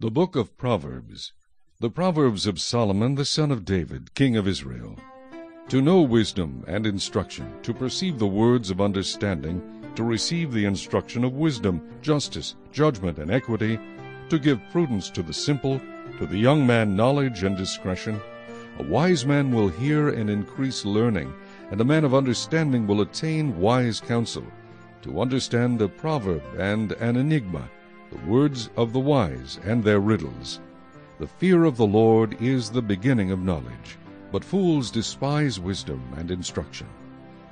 The Book of Proverbs The Proverbs of Solomon the son of David, king of Israel. To know wisdom and instruction, to perceive the words of understanding, to receive the instruction of wisdom, justice, judgment, and equity, to give prudence to the simple, to the young man knowledge and discretion. A wise man will hear and increase learning, and a man of understanding will attain wise counsel. To understand a proverb and an enigma, the words of the wise and their riddles. The fear of the Lord is the beginning of knowledge, but fools despise wisdom and instruction.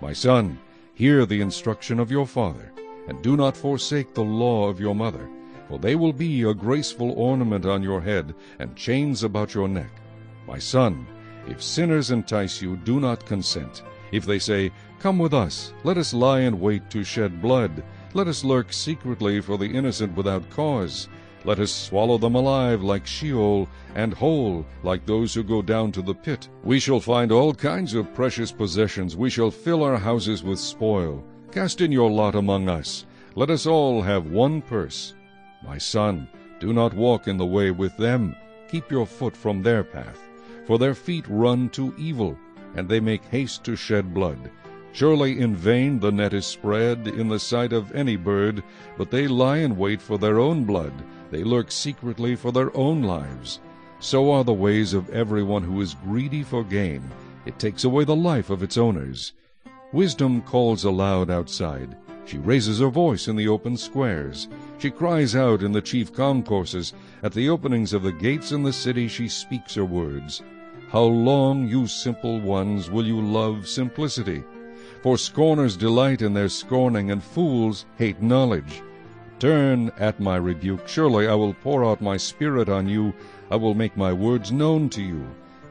My son, hear the instruction of your father, and do not forsake the law of your mother, for they will be a graceful ornament on your head and chains about your neck. My son, if sinners entice you, do not consent. If they say, Come with us, let us lie in wait to shed blood, let us lurk secretly for the innocent without cause. Let us swallow them alive like Sheol, and whole like those who go down to the pit. We shall find all kinds of precious possessions. We shall fill our houses with spoil. Cast in your lot among us. Let us all have one purse. My son, do not walk in the way with them. Keep your foot from their path. For their feet run to evil, and they make haste to shed blood. Surely in vain the net is spread in the sight of any bird, but they lie in wait for their own blood, they lurk secretly for their own lives. So are the ways of everyone who is greedy for gain. It takes away the life of its owners. Wisdom calls aloud outside. She raises her voice in the open squares. She cries out in the chief concourses. At the openings of the gates in the city she speaks her words. How long, you simple ones, will you love simplicity? For scorners delight in their scorning, and fools hate knowledge. Turn at my rebuke. Surely I will pour out my spirit on you. I will make my words known to you.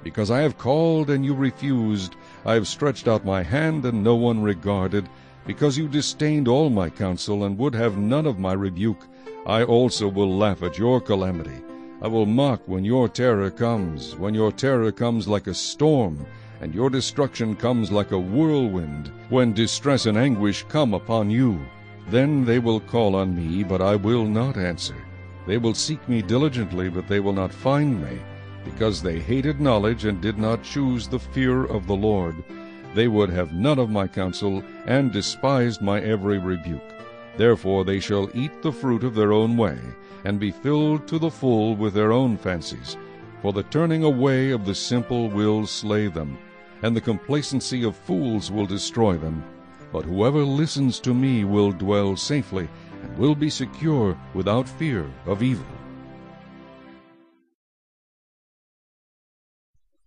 Because I have called and you refused, I have stretched out my hand and no one regarded. Because you disdained all my counsel and would have none of my rebuke, I also will laugh at your calamity. I will mock when your terror comes, when your terror comes like a storm, and your destruction comes like a whirlwind, when distress and anguish come upon you. Then they will call on me, but I will not answer. They will seek me diligently, but they will not find me, because they hated knowledge and did not choose the fear of the Lord. They would have none of my counsel, and despised my every rebuke. Therefore they shall eat the fruit of their own way, and be filled to the full with their own fancies. For the turning away of the simple will slay them, and the complacency of fools will destroy them. But whoever listens to me will dwell safely, and will be secure without fear of evil.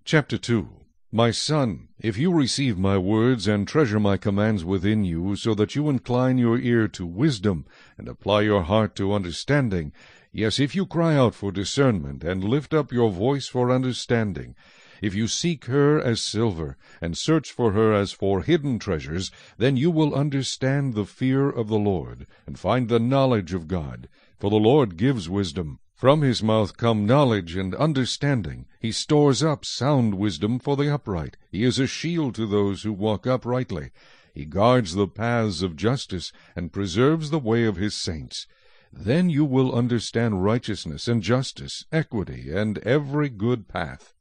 Chapter 2 My son, if you receive my words and treasure my commands within you, so that you incline your ear to wisdom, and apply your heart to understanding, yes, if you cry out for discernment, and lift up your voice for understanding, if you seek her as silver, and search for her as for hidden treasures, then you will understand the fear of the Lord, and find the knowledge of God. For the Lord gives wisdom. From his mouth come knowledge and understanding. He stores up sound wisdom for the upright. He is a shield to those who walk uprightly. He guards the paths of justice, and preserves the way of his saints. Then you will understand righteousness and justice, equity, and every good path.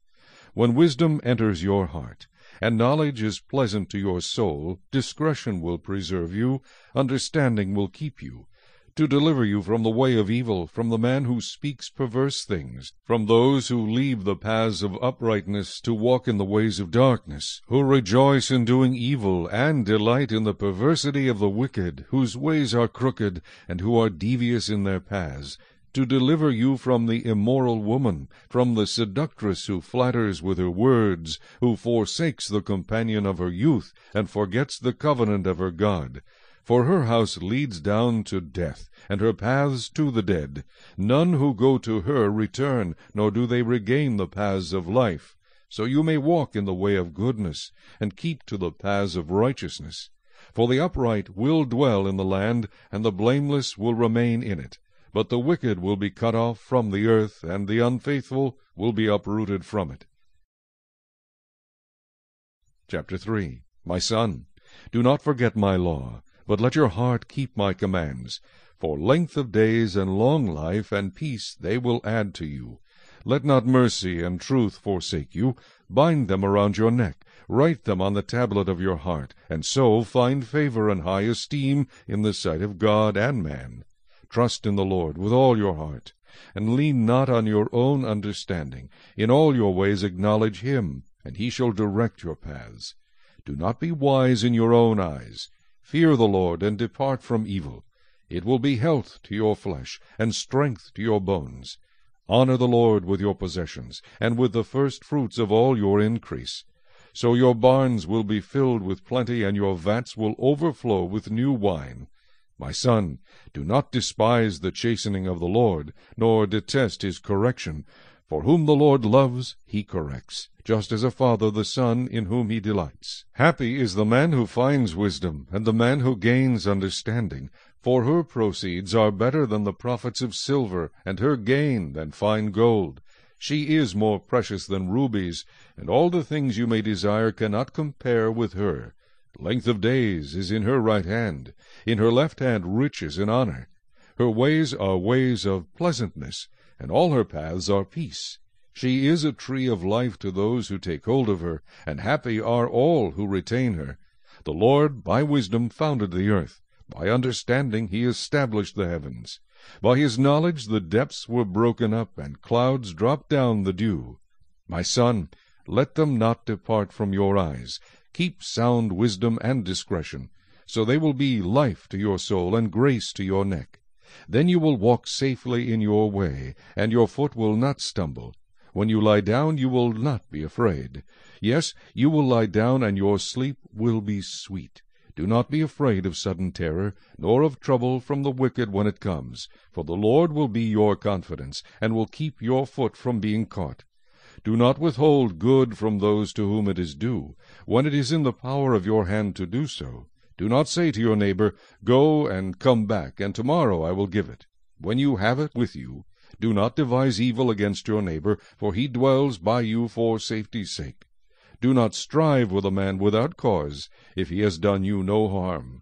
When wisdom enters your heart, and knowledge is pleasant to your soul, discretion will preserve you, understanding will keep you, to deliver you from the way of evil, from the man who speaks perverse things, from those who leave the paths of uprightness to walk in the ways of darkness, who rejoice in doing evil, and delight in the perversity of the wicked, whose ways are crooked, and who are devious in their paths, to deliver you from the immoral woman, from the seductress who flatters with her words, who forsakes the companion of her youth, and forgets the covenant of her God. For her house leads down to death, and her paths to the dead. None who go to her return, nor do they regain the paths of life. So you may walk in the way of goodness, and keep to the paths of righteousness. For the upright will dwell in the land, and the blameless will remain in it. But the wicked will be cut off from the earth, and the unfaithful will be uprooted from it. Chapter 3 My son, do not forget my law, but let your heart keep my commands. For length of days and long life and peace they will add to you. Let not mercy and truth forsake you. Bind them around your neck. Write them on the tablet of your heart, and so find favor and high esteem in the sight of God and man. Trust in the Lord with all your heart, and lean not on your own understanding. In all your ways acknowledge him, and he shall direct your paths. Do not be wise in your own eyes. Fear the Lord, and depart from evil. It will be health to your flesh, and strength to your bones. Honor the Lord with your possessions, and with the first fruits of all your increase. So your barns will be filled with plenty, and your vats will overflow with new wine. My son, do not despise the chastening of the Lord, nor detest his correction. For whom the Lord loves, he corrects, just as a father the son in whom he delights. Happy is the man who finds wisdom, and the man who gains understanding. For her proceeds are better than the profits of silver, and her gain than fine gold. She is more precious than rubies, and all the things you may desire cannot compare with her. Length of days is in her right hand, in her left hand riches and honor. Her ways are ways of pleasantness, and all her paths are peace. She is a tree of life to those who take hold of her, and happy are all who retain her. The Lord by wisdom founded the earth, by understanding he established the heavens. By his knowledge the depths were broken up, and clouds dropped down the dew. My son, let them not depart from your eyes. Keep sound wisdom and discretion, so they will be life to your soul and grace to your neck. Then you will walk safely in your way, and your foot will not stumble. When you lie down, you will not be afraid. Yes, you will lie down, and your sleep will be sweet. Do not be afraid of sudden terror, nor of trouble from the wicked when it comes. For the Lord will be your confidence, and will keep your foot from being caught. Do not withhold good from those to whom it is due, when it is in the power of your hand to do so. Do not say to your neighbor, Go and come back, and tomorrow I will give it. When you have it with you, do not devise evil against your neighbor, for he dwells by you for safety's sake. Do not strive with a man without cause, if he has done you no harm.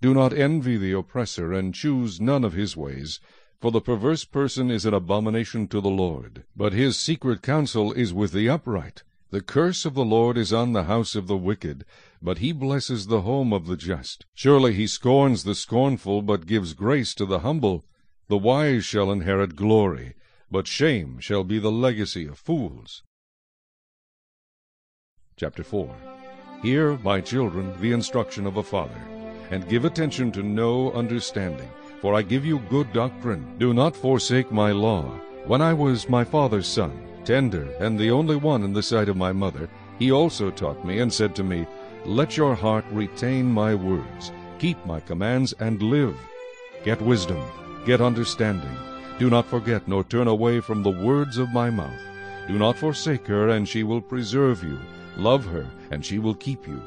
Do not envy the oppressor, and choose none of his ways. For the perverse person is an abomination to the Lord, but his secret counsel is with the upright. The curse of the Lord is on the house of the wicked, but he blesses the home of the just. Surely he scorns the scornful, but gives grace to the humble. The wise shall inherit glory, but shame shall be the legacy of fools. Chapter 4 Hear, my children, the instruction of a father, and give attention to know understanding, for I give you good doctrine. Do not forsake my law. When I was my father's son, tender, and the only one in the sight of my mother, he also taught me, and said to me, Let your heart retain my words, keep my commands, and live. Get wisdom, get understanding. Do not forget nor turn away from the words of my mouth. Do not forsake her, and she will preserve you. Love her, and she will keep you.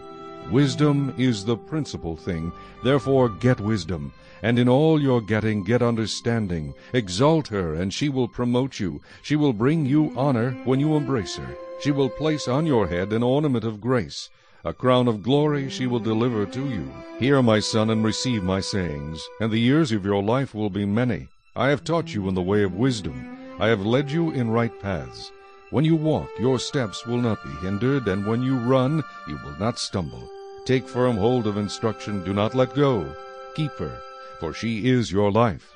Wisdom is the principal thing, therefore get wisdom, and in all your getting get understanding. Exalt her, and she will promote you. She will bring you honor when you embrace her. She will place on your head an ornament of grace. A crown of glory she will deliver to you. Hear, my son, and receive my sayings, and the years of your life will be many. I have taught you in the way of wisdom. I have led you in right paths. When you walk, your steps will not be hindered, and when you run, you will not stumble. Take firm hold of instruction, do not let go. Keep her, for she is your life.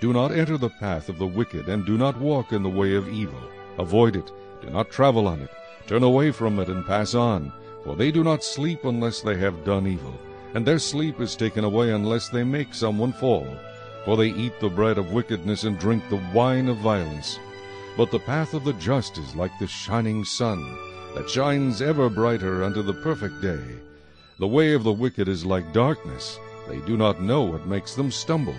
Do not enter the path of the wicked, and do not walk in the way of evil. Avoid it, do not travel on it. Turn away from it and pass on, for they do not sleep unless they have done evil, and their sleep is taken away unless they make someone fall. For they eat the bread of wickedness and drink the wine of violence. But the path of the just is like the shining sun, that shines ever brighter unto the perfect day. The way of the wicked is like darkness. They do not know what makes them stumble.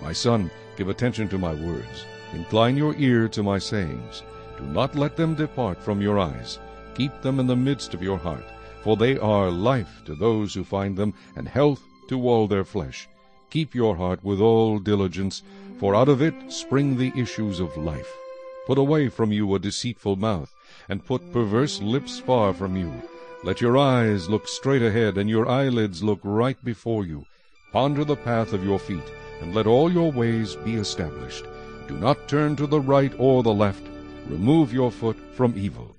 My son, give attention to my words. Incline your ear to my sayings. Do not let them depart from your eyes. Keep them in the midst of your heart, for they are life to those who find them, and health to all their flesh. Keep your heart with all diligence, for out of it spring the issues of life. Put away from you a deceitful mouth, and put perverse lips far from you. Let your eyes look straight ahead, and your eyelids look right before you. Ponder the path of your feet, and let all your ways be established. Do not turn to the right or the left. Remove your foot from evil.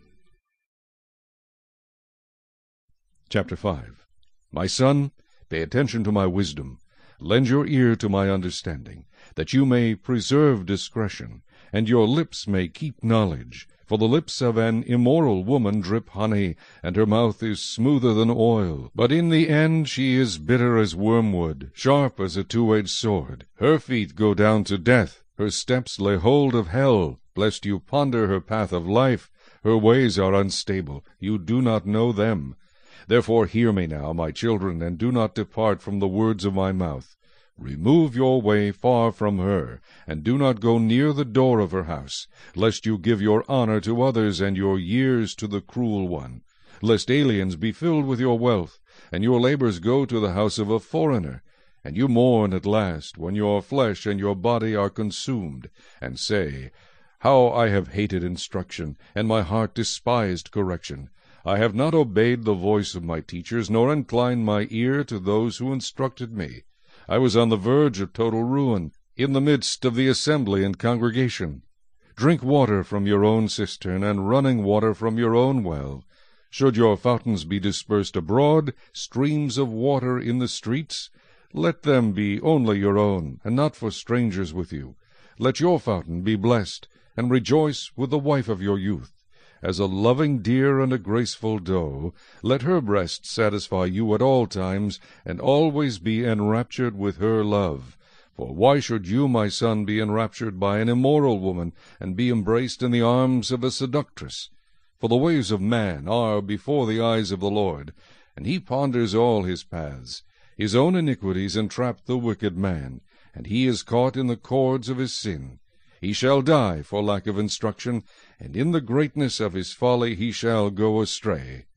Chapter 5 My son, pay attention to my wisdom. Lend your ear to my understanding, that you may preserve discretion, and your lips may keep knowledge. For the lips of an immoral woman drip honey, and her mouth is smoother than oil. But in the end she is bitter as wormwood, sharp as a two-edged sword. Her feet go down to death, her steps lay hold of hell. Lest you ponder her path of life, her ways are unstable, you do not know them. Therefore hear me now, my children, and do not depart from the words of my mouth. Remove your way far from her, and do not go near the door of her house, lest you give your honor to others and your years to the cruel one, lest aliens be filled with your wealth, and your labors go to the house of a foreigner, and you mourn at last, when your flesh and your body are consumed, and say, How I have hated instruction, and my heart despised correction. I have not obeyed the voice of my teachers, nor inclined my ear to those who instructed me. I was on the verge of total ruin, in the midst of the assembly and congregation. Drink water from your own cistern, and running water from your own well. Should your fountains be dispersed abroad, streams of water in the streets, let them be only your own, and not for strangers with you. Let your fountain be blessed, and rejoice with the wife of your youth. As a loving deer and a graceful doe, let her breast satisfy you at all times, and always be enraptured with her love. For why should you, my son, be enraptured by an immoral woman, and be embraced in the arms of a seductress? For the ways of man are before the eyes of the Lord, and he ponders all his paths. His own iniquities entrap the wicked man, and he is caught in the cords of his sin. He shall die for lack of instruction, and in the greatness of his folly he shall go astray.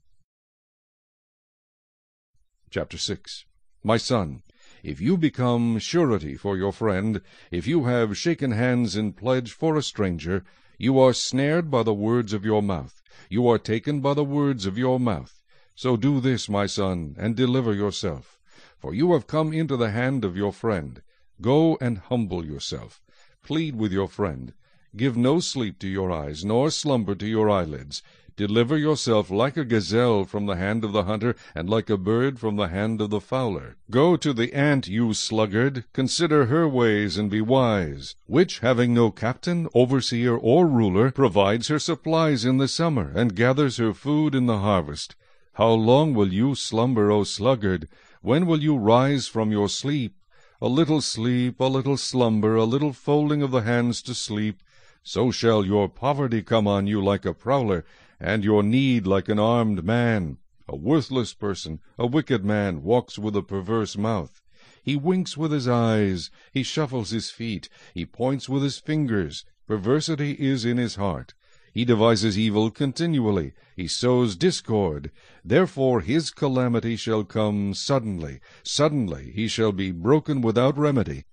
Chapter 6 My son, if you become surety for your friend, if you have shaken hands in pledge for a stranger, you are snared by the words of your mouth, you are taken by the words of your mouth. So do this, my son, and deliver yourself. For you have come into the hand of your friend. Go and humble yourself. Plead with your friend. Give no sleep to your eyes, nor slumber to your eyelids. Deliver yourself like a gazelle from the hand of the hunter, and like a bird from the hand of the fowler. Go to the ant, you sluggard, consider her ways, and be wise, which, having no captain, overseer, or ruler, provides her supplies in the summer, and gathers her food in the harvest. How long will you slumber, O sluggard? When will you rise from your sleep? A little sleep, a little slumber, a little folding of the hands to sleep, so shall your poverty come on you like a prowler, and your need like an armed man. A worthless person, a wicked man, walks with a perverse mouth. He winks with his eyes, he shuffles his feet, he points with his fingers. Perversity is in his heart. He devises evil continually. He sows discord. Therefore his calamity shall come suddenly. Suddenly he shall be broken without remedy.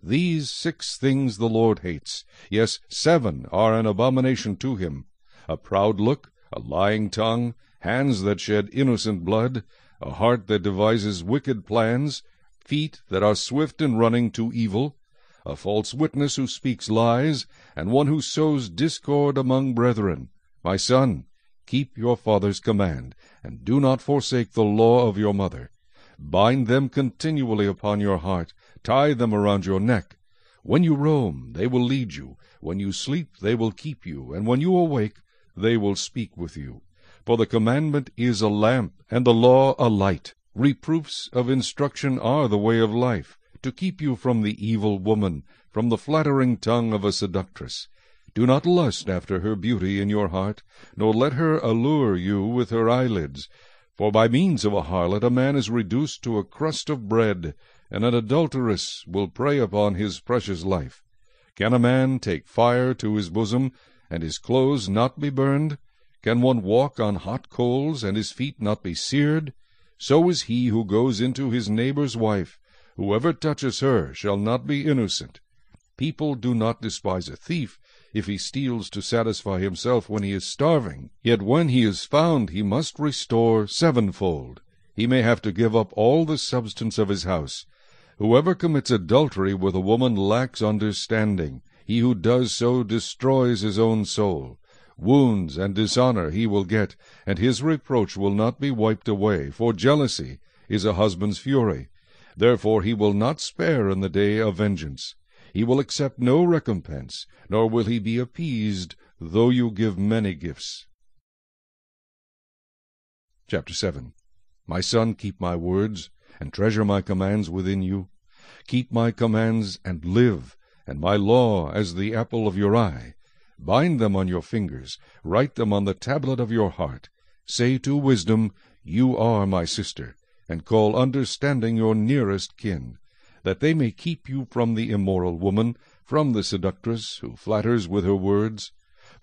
These six things the Lord hates. Yes, seven are an abomination to him. A proud look, a lying tongue, hands that shed innocent blood, a heart that devises wicked plans, feet that are swift in running to evil, a false witness who speaks lies, and one who sows discord among brethren. My son, keep your father's command, and do not forsake the law of your mother. Bind them continually upon your heart, tie them around your neck. When you roam, they will lead you. When you sleep, they will keep you. And when you awake, they will speak with you. For the commandment is a lamp, and the law a light. Reproofs of instruction are the way of life to keep you from the evil woman, from the flattering tongue of a seductress. Do not lust after her beauty in your heart, nor let her allure you with her eyelids. For by means of a harlot a man is reduced to a crust of bread, and an adulteress will prey upon his precious life. Can a man take fire to his bosom, and his clothes not be burned? Can one walk on hot coals, and his feet not be seared? So is he who goes into his neighbor's wife. Whoever touches her shall not be innocent. People do not despise a thief if he steals to satisfy himself when he is starving. Yet when he is found he must restore sevenfold. He may have to give up all the substance of his house. Whoever commits adultery with a woman lacks understanding. He who does so destroys his own soul. Wounds and dishonor he will get, and his reproach will not be wiped away, for jealousy is a husband's fury. Therefore he will not spare in the day of vengeance. He will accept no recompense, nor will he be appeased, though you give many gifts. Chapter 7 My son, keep my words, and treasure my commands within you. Keep my commands, and live, and my law as the apple of your eye. Bind them on your fingers, write them on the tablet of your heart. Say to wisdom, You are my sister, and call understanding your nearest kin, that they may keep you from the immoral woman, from the seductress who flatters with her words.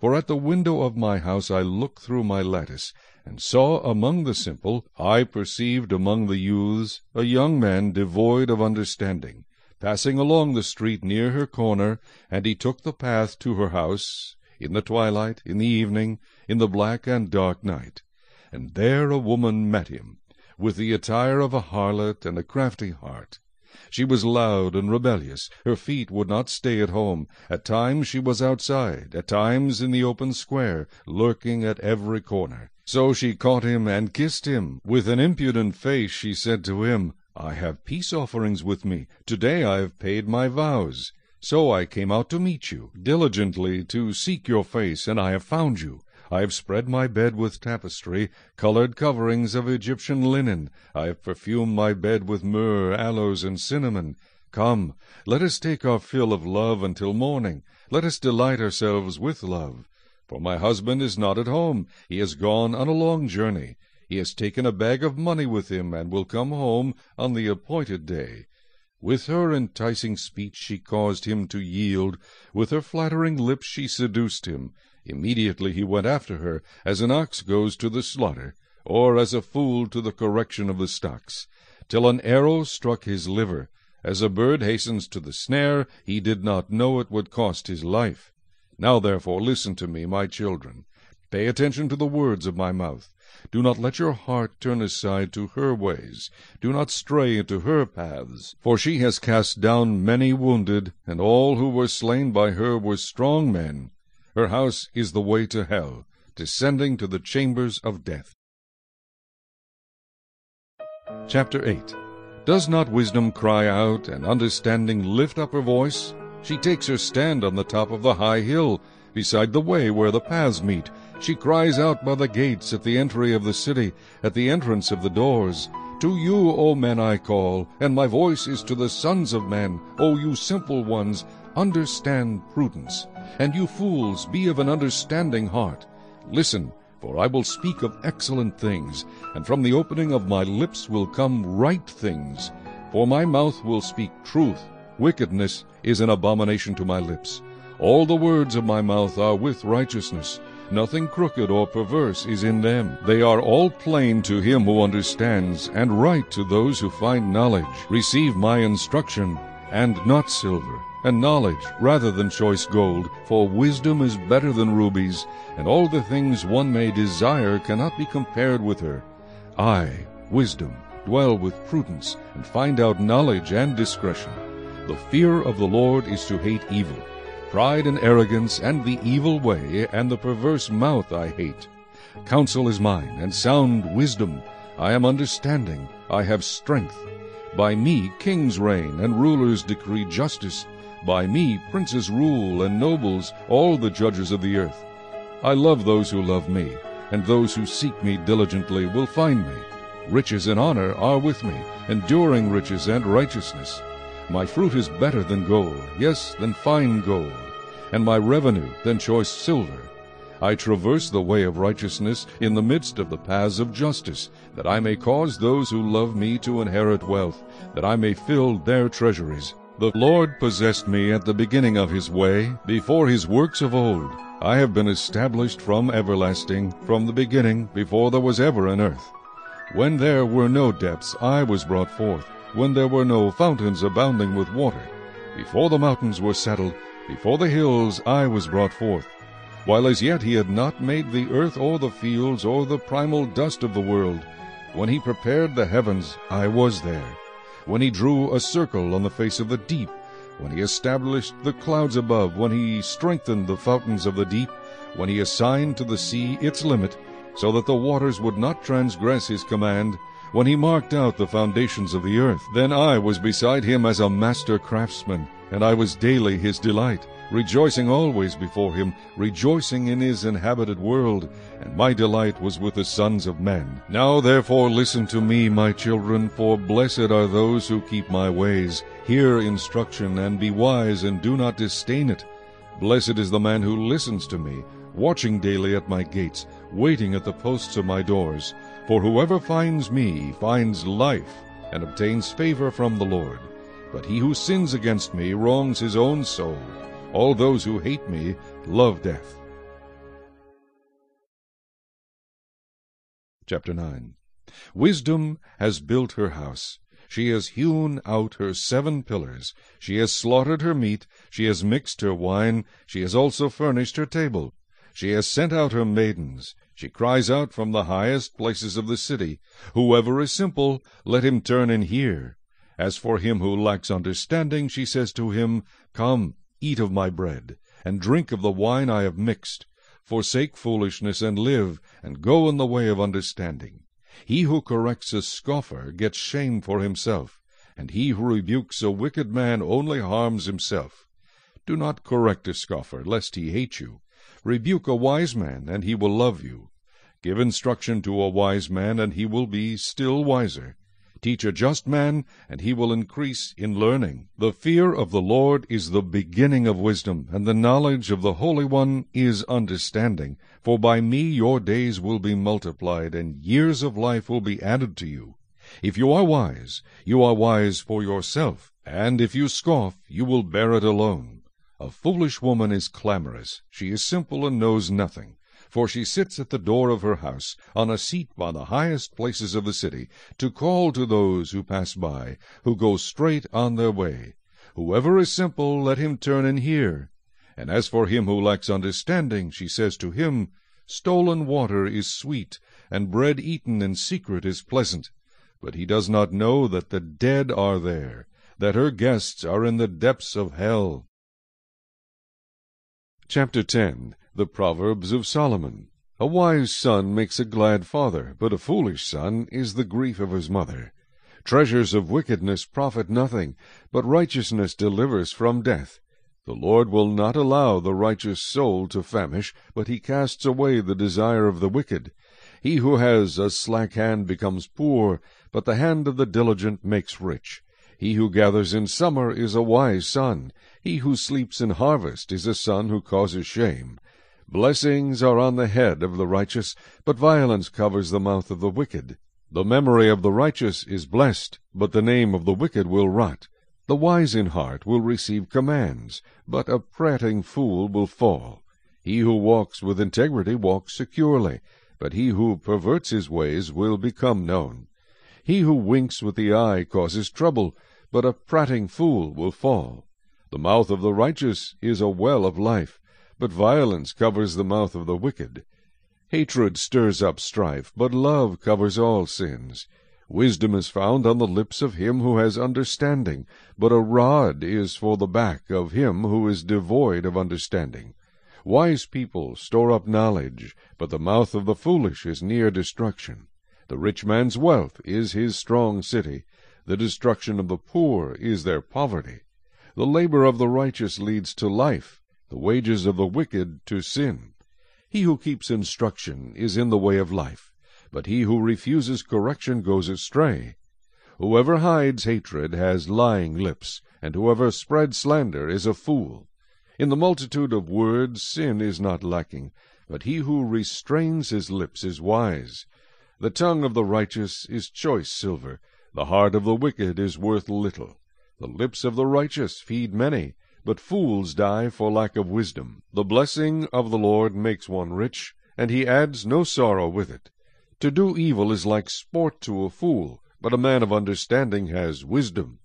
For at the window of my house I looked through my lattice, and saw among the simple, I perceived among the youths, a young man devoid of understanding, passing along the street near her corner, and he took the path to her house, in the twilight, in the evening, in the black and dark night. And there a woman met him, with the attire of a harlot and a crafty heart. She was loud and rebellious. Her feet would not stay at home. At times she was outside, at times in the open square, lurking at every corner. So she caught him and kissed him. With an impudent face she said to him, I have peace offerings with me. Today I have paid my vows. So I came out to meet you, diligently to seek your face, and I have found you. I have spread my bed with tapestry, colored coverings of Egyptian linen. I have perfumed my bed with myrrh, aloes, and cinnamon. Come, let us take our fill of love until morning. Let us delight ourselves with love. For my husband is not at home. He has gone on a long journey. He has taken a bag of money with him, and will come home on the appointed day. With her enticing speech she caused him to yield. With her flattering lips she seduced him. Immediately he went after her, as an ox goes to the slaughter, or as a fool to the correction of the stocks, till an arrow struck his liver. As a bird hastens to the snare, he did not know it would cost his life. Now therefore listen to me, my children. Pay attention to the words of my mouth. Do not let your heart turn aside to her ways. Do not stray into her paths. For she has cast down many wounded, and all who were slain by her were strong men. Her house is the way to hell, descending to the chambers of death. Chapter 8 Does not wisdom cry out, and understanding lift up her voice? She takes her stand on the top of the high hill, beside the way where the paths meet. She cries out by the gates at the entry of the city, at the entrance of the doors. To you, O men, I call, and my voice is to the sons of men. O you simple ones, understand prudence. And you fools, be of an understanding heart. Listen, for I will speak of excellent things, and from the opening of my lips will come right things. For my mouth will speak truth. Wickedness is an abomination to my lips. All the words of my mouth are with righteousness. Nothing crooked or perverse is in them. They are all plain to him who understands, and right to those who find knowledge. Receive my instruction, and not silver, and knowledge rather than choice gold, for wisdom is better than rubies, and all the things one may desire cannot be compared with her. I, wisdom, dwell with prudence, and find out knowledge and discretion. The fear of the Lord is to hate evil. Pride and arrogance, and the evil way, and the perverse mouth I hate. Counsel is mine, and sound wisdom. I am understanding, I have strength. By me kings reign, and rulers decree justice. By me princes rule, and nobles, all the judges of the earth. I love those who love me, and those who seek me diligently will find me. Riches and honor are with me, enduring riches and righteousness. My fruit is better than gold, yes, than fine gold, and my revenue than choice silver. I traverse the way of righteousness in the midst of the paths of justice, that I may cause those who love me to inherit wealth, that I may fill their treasuries. The Lord possessed me at the beginning of his way, before his works of old. I have been established from everlasting, from the beginning, before there was ever an earth. When there were no depths, I was brought forth when there were no fountains abounding with water. Before the mountains were settled, before the hills I was brought forth. While as yet he had not made the earth or the fields or the primal dust of the world. When he prepared the heavens, I was there. When he drew a circle on the face of the deep, when he established the clouds above, when he strengthened the fountains of the deep, when he assigned to the sea its limit, so that the waters would not transgress his command, when he marked out the foundations of the earth. Then I was beside him as a master craftsman, and I was daily his delight, rejoicing always before him, rejoicing in his inhabited world, and my delight was with the sons of men. Now therefore listen to me, my children, for blessed are those who keep my ways. Hear instruction, and be wise, and do not disdain it. Blessed is the man who listens to me, watching daily at my gates, waiting at the posts of my doors. For whoever finds me finds life, and obtains favor from the Lord. But he who sins against me wrongs his own soul. All those who hate me love death. Chapter 9 Wisdom has built her house. She has hewn out her seven pillars. She has slaughtered her meat. She has mixed her wine. She has also furnished her table. She has sent out her maidens. She cries out from the highest places of the city, Whoever is simple, let him turn and hear. As for him who lacks understanding, she says to him, Come, eat of my bread, and drink of the wine I have mixed. Forsake foolishness and live, and go in the way of understanding. He who corrects a scoffer gets shame for himself, and he who rebukes a wicked man only harms himself. Do not correct a scoffer, lest he hate you. Rebuke a wise man, and he will love you. Give instruction to a wise man, and he will be still wiser. Teach a just man, and he will increase in learning. The fear of the Lord is the beginning of wisdom, and the knowledge of the Holy One is understanding. For by me your days will be multiplied, and years of life will be added to you. If you are wise, you are wise for yourself, and if you scoff, you will bear it alone. A foolish woman is clamorous, she is simple and knows nothing for she sits at the door of her house, on a seat by the highest places of the city, to call to those who pass by, who go straight on their way. Whoever is simple, let him turn and hear. And as for him who lacks understanding, she says to him, Stolen water is sweet, and bread eaten in secret is pleasant. But he does not know that the dead are there, that her guests are in the depths of hell. Chapter 10 The Proverbs of Solomon A wise son makes a glad father, but a foolish son is the grief of his mother. Treasures of wickedness profit nothing, but righteousness delivers from death. The Lord will not allow the righteous soul to famish, but he casts away the desire of the wicked. He who has a slack hand becomes poor, but the hand of the diligent makes rich. He who gathers in summer is a wise son. He who sleeps in harvest is a son who causes shame. Blessings are on the head of the righteous, but violence covers the mouth of the wicked. The memory of the righteous is blessed, but the name of the wicked will rot. The wise in heart will receive commands, but a prating fool will fall. He who walks with integrity walks securely, but he who perverts his ways will become known. He who winks with the eye causes trouble, but a prating fool will fall. The mouth of the righteous is a well of life, but violence covers the mouth of the wicked. Hatred stirs up strife, but love covers all sins. Wisdom is found on the lips of him who has understanding, but a rod is for the back of him who is devoid of understanding. Wise people store up knowledge, but the mouth of the foolish is near destruction. The rich man's wealth is his strong city, the destruction of the poor is their poverty. The labor of the righteous leads to life, the wages of the wicked to sin. He who keeps instruction is in the way of life, but he who refuses correction goes astray. Whoever hides hatred has lying lips, and whoever spreads slander is a fool. In the multitude of words sin is not lacking, but he who restrains his lips is wise. The tongue of the righteous is choice silver, the heart of the wicked is worth little. The lips of the righteous feed many, but fools die for lack of wisdom. The blessing of the Lord makes one rich, and he adds no sorrow with it. To do evil is like sport to a fool, but a man of understanding has wisdom.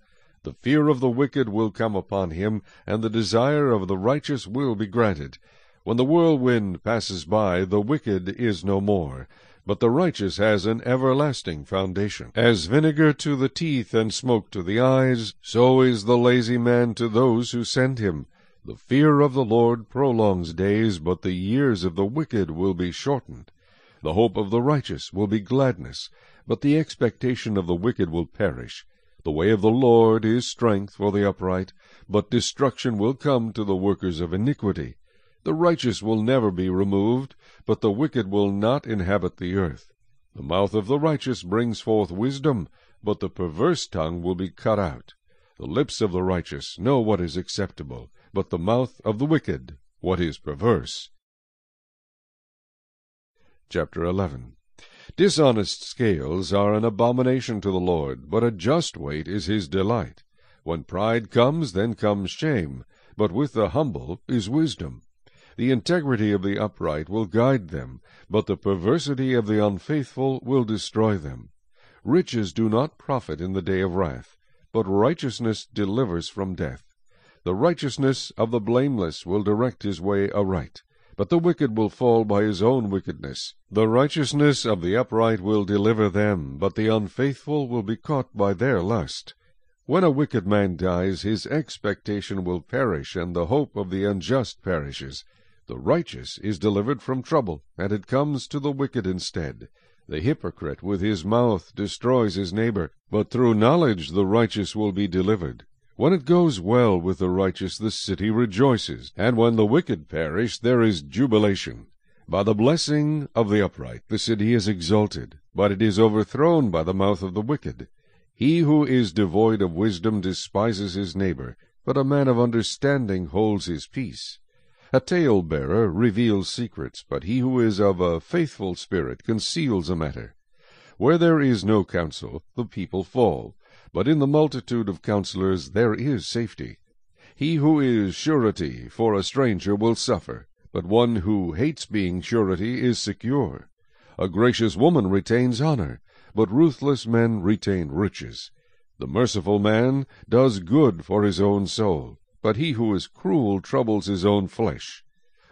The fear of the wicked will come upon him, and the desire of the righteous will be granted. When the whirlwind passes by, the wicked is no more, but the righteous has an everlasting foundation. As vinegar to the teeth and smoke to the eyes, so is the lazy man to those who send him. The fear of the Lord prolongs days, but the years of the wicked will be shortened. The hope of the righteous will be gladness, but the expectation of the wicked will perish. The way of the Lord is strength for the upright, but destruction will come to the workers of iniquity. The righteous will never be removed, but the wicked will not inhabit the earth. The mouth of the righteous brings forth wisdom, but the perverse tongue will be cut out. The lips of the righteous know what is acceptable, but the mouth of the wicked what is perverse. Chapter 11 Dishonest scales are an abomination to the Lord, but a just weight is his delight. When pride comes, then comes shame, but with the humble is wisdom. The integrity of the upright will guide them, but the perversity of the unfaithful will destroy them. Riches do not profit in the day of wrath, but righteousness delivers from death. The righteousness of the blameless will direct his way aright, but the wicked will fall by his own wickedness. The righteousness of the upright will deliver them, but the unfaithful will be caught by their lust. When a wicked man dies, his expectation will perish, and the hope of the unjust perishes. The righteous is delivered from trouble, and it comes to the wicked instead. The hypocrite with his mouth destroys his neighbor, but through knowledge the righteous will be delivered. When it goes well with the righteous, the city rejoices, and when the wicked perish, there is jubilation. By the blessing of the upright the city is exalted, but it is overthrown by the mouth of the wicked. He who is devoid of wisdom despises his neighbor, but a man of understanding holds his peace. A tale-bearer reveals secrets, but he who is of a faithful spirit conceals a matter. Where there is no counsel, the people fall, but in the multitude of counselors there is safety. He who is surety for a stranger will suffer, but one who hates being surety is secure. A gracious woman retains honor, but ruthless men retain riches. The merciful man does good for his own soul, but he who is cruel troubles his own flesh.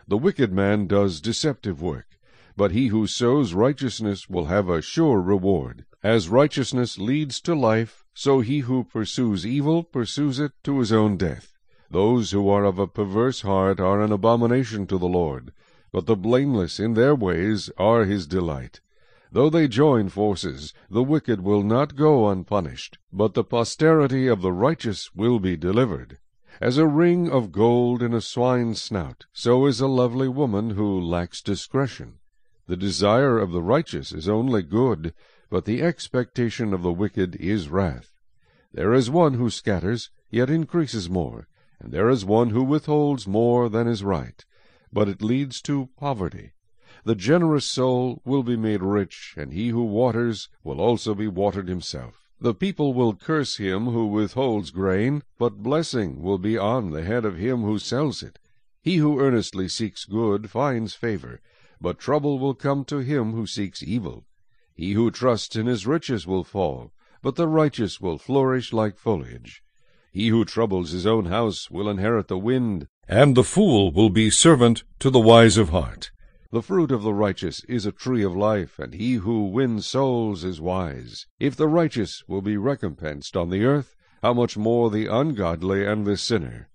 The wicked man does deceptive work, but he who sows righteousness will have a sure reward. As righteousness leads to life, so he who pursues evil pursues it to his own death. Those who are of a perverse heart are an abomination to the Lord, but the blameless in their ways are his delight. Though they join forces, the wicked will not go unpunished, but the posterity of the righteous will be delivered. As a ring of gold in a swine's snout, so is a lovely woman who lacks discretion. The desire of the righteous is only good, but the expectation of the wicked is wrath. There is one who scatters, yet increases more, and there is one who withholds more than is right, but it leads to poverty. The generous soul will be made rich, and he who waters will also be watered himself. The people will curse him who withholds grain, but blessing will be on the head of him who sells it. He who earnestly seeks good finds favor, but trouble will come to him who seeks evil. He who trusts in his riches will fall, but the righteous will flourish like foliage. He who troubles his own house will inherit the wind, and the fool will be servant to the wise of heart. The fruit of the righteous is a tree of life, and he who wins souls is wise. If the righteous will be recompensed on the earth, how much more the ungodly and the sinner?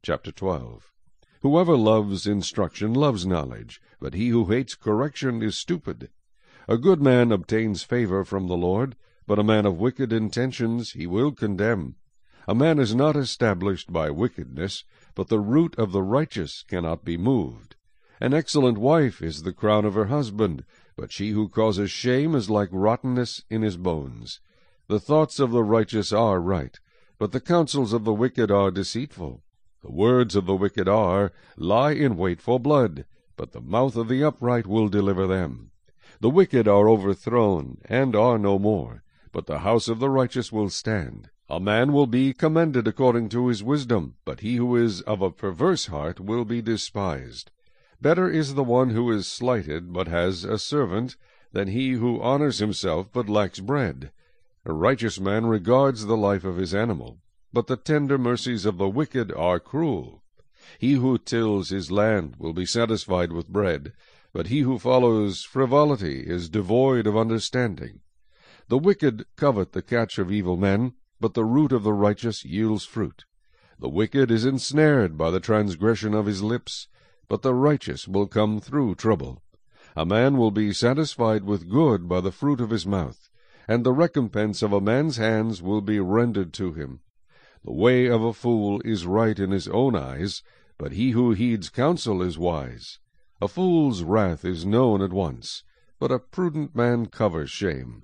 Chapter 12 Whoever loves instruction loves knowledge, but he who hates correction is stupid. A good man obtains favor from the Lord, but a man of wicked intentions he will condemn. A man is not established by wickedness, but the root of the righteous cannot be moved. An excellent wife is the crown of her husband, but she who causes shame is like rottenness in his bones. The thoughts of the righteous are right, but the counsels of the wicked are deceitful. The words of the wicked are, Lie in wait for blood, but the mouth of the upright will deliver them. The wicked are overthrown, and are no more, but the house of the righteous will stand. A man will be commended according to his wisdom, but he who is of a perverse heart will be despised. Better is the one who is slighted, but has a servant, than he who honors himself, but lacks bread. A righteous man regards the life of his animal, but the tender mercies of the wicked are cruel. He who tills his land will be satisfied with bread, but he who follows frivolity is devoid of understanding. The wicked covet the catch of evil men, but the root of the righteous yields fruit. The wicked is ensnared by the transgression of his lips, but the righteous will come through trouble. A man will be satisfied with good by the fruit of his mouth, and the recompense of a man's hands will be rendered to him. The way of a fool is right in his own eyes, but he who heeds counsel is wise. A fool's wrath is known at once, but a prudent man covers shame.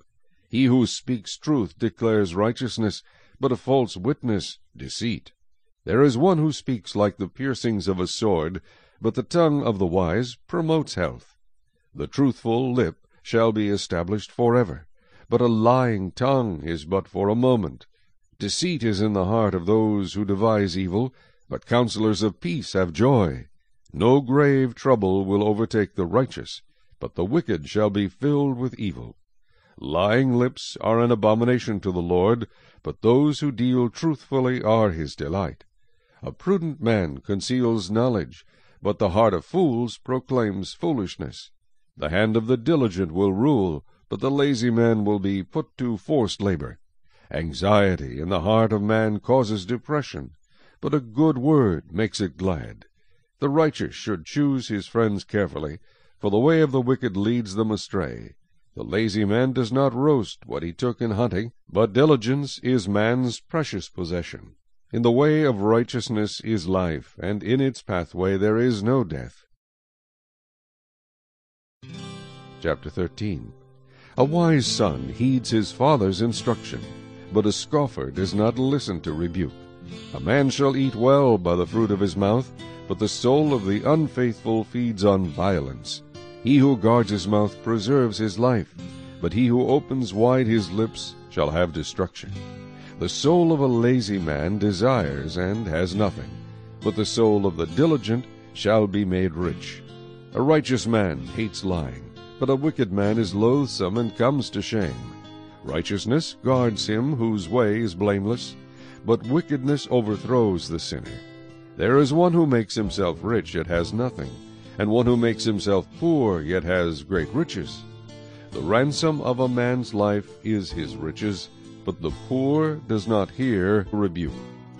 He who speaks truth declares righteousness, but a false witness deceit. There is one who speaks like the piercings of a sword, but the tongue of the wise promotes health. The truthful lip shall be established forever, but a lying tongue is but for a moment. Deceit is in the heart of those who devise evil, but counselors of peace have joy. No grave trouble will overtake the righteous, but the wicked shall be filled with evil. Lying lips are an abomination to the Lord, but those who deal truthfully are his delight. A prudent man conceals knowledge, but the heart of fools proclaims foolishness. The hand of the diligent will rule, but the lazy man will be put to forced labor. Anxiety in the heart of man causes depression, but a good word makes it glad. The righteous should choose his friends carefully, for the way of the wicked leads them astray. The lazy man does not roast what he took in hunting, but diligence is man's precious possession. In the way of righteousness is life, and in its pathway there is no death. Chapter 13 A wise son heeds his father's instruction, but a scoffer does not listen to rebuke. A man shall eat well by the fruit of his mouth, but the soul of the unfaithful feeds on violence. He who guards his mouth preserves his life, but he who opens wide his lips shall have destruction. The soul of a lazy man desires and has nothing, but the soul of the diligent shall be made rich. A righteous man hates lying, but a wicked man is loathsome and comes to shame. Righteousness guards him whose way is blameless, but wickedness overthrows the sinner. There is one who makes himself rich yet has nothing, and one who makes himself poor yet has great riches. The ransom of a man's life is his riches, but the poor does not hear rebuke.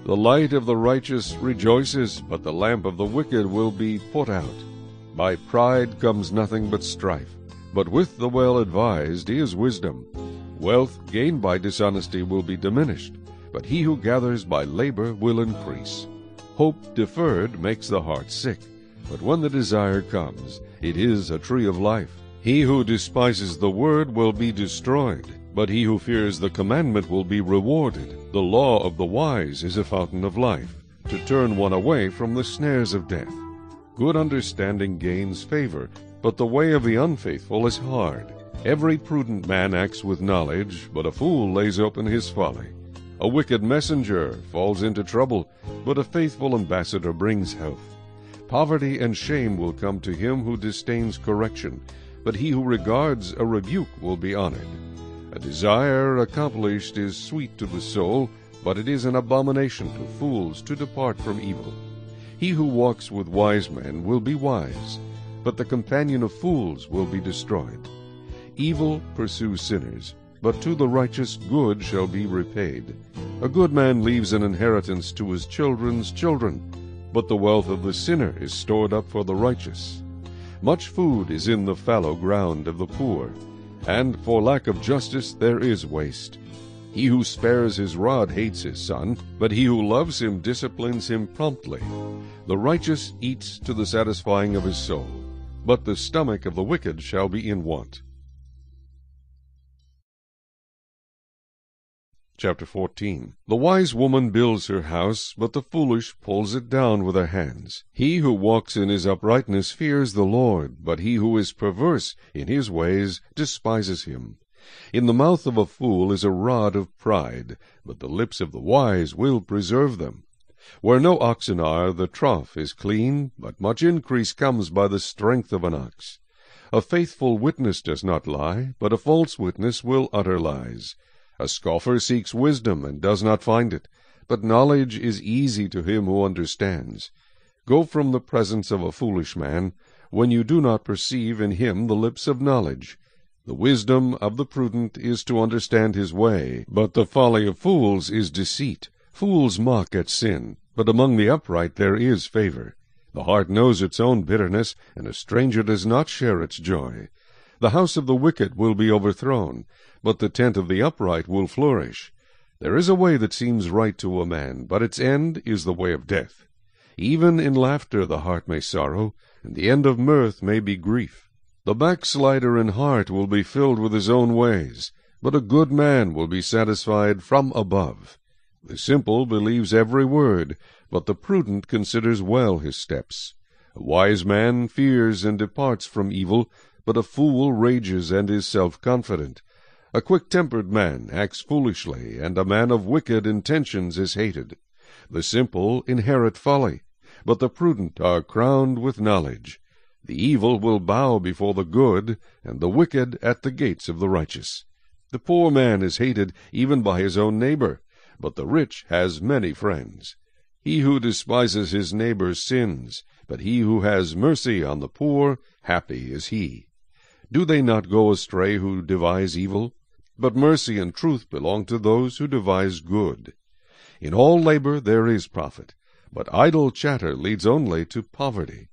The light of the righteous rejoices, but the lamp of the wicked will be put out. By pride comes nothing but strife, but with the well-advised is wisdom. Wealth gained by dishonesty will be diminished, but he who gathers by labor will increase. Hope deferred makes the heart sick, but when the desire comes, it is a tree of life. He who despises the word will be destroyed, but he who fears the commandment will be rewarded. The law of the wise is a fountain of life, to turn one away from the snares of death. Good understanding gains favor, but the way of the unfaithful is hard. Every prudent man acts with knowledge, but a fool lays open his folly. A wicked messenger falls into trouble, but a faithful ambassador brings health. Poverty and shame will come to him who disdains correction, but he who regards a rebuke will be honored. A desire accomplished is sweet to the soul, but it is an abomination to fools to depart from evil. He who walks with wise men will be wise, but the companion of fools will be destroyed. Evil pursues sinners, but to the righteous good shall be repaid. A good man leaves an inheritance to his children's children, but the wealth of the sinner is stored up for the righteous. Much food is in the fallow ground of the poor, and for lack of justice there is waste. He who spares his rod hates his son, but he who loves him disciplines him promptly. The righteous eats to the satisfying of his soul, but the stomach of the wicked shall be in want. Chapter 14 The wise woman builds her house, but the foolish pulls it down with her hands. He who walks in his uprightness fears the Lord, but he who is perverse in his ways despises him. In the mouth of a fool is a rod of pride, but the lips of the wise will preserve them. Where no oxen are, the trough is clean, but much increase comes by the strength of an ox. A faithful witness does not lie, but a false witness will utter lies. A scoffer seeks wisdom and does not find it, but knowledge is easy to him who understands. Go from the presence of a foolish man, when you do not perceive in him the lips of knowledge. The wisdom of the prudent is to understand his way, but the folly of fools is deceit. Fools mock at sin, but among the upright there is favor. The heart knows its own bitterness, and a stranger does not share its joy. The house of the wicked will be overthrown, but the tent of the upright will flourish. There is a way that seems right to a man, but its end is the way of death. Even in laughter the heart may sorrow, and the end of mirth may be grief. The backslider in heart will be filled with his own ways, but a good man will be satisfied from above. The simple believes every word, but the prudent considers well his steps. A wise man fears and departs from evil, but a fool rages and is self-confident. A quick-tempered man acts foolishly, and a man of wicked intentions is hated. The simple inherit folly, but the prudent are crowned with knowledge. The evil will bow before the good, and the wicked at the gates of the righteous. The poor man is hated even by his own neighbor, but the rich has many friends. He who despises his neighbor sins, but he who has mercy on the poor, happy is he. Do they not go astray who devise evil? But mercy and truth belong to those who devise good. In all labor there is profit, but idle chatter leads only to poverty.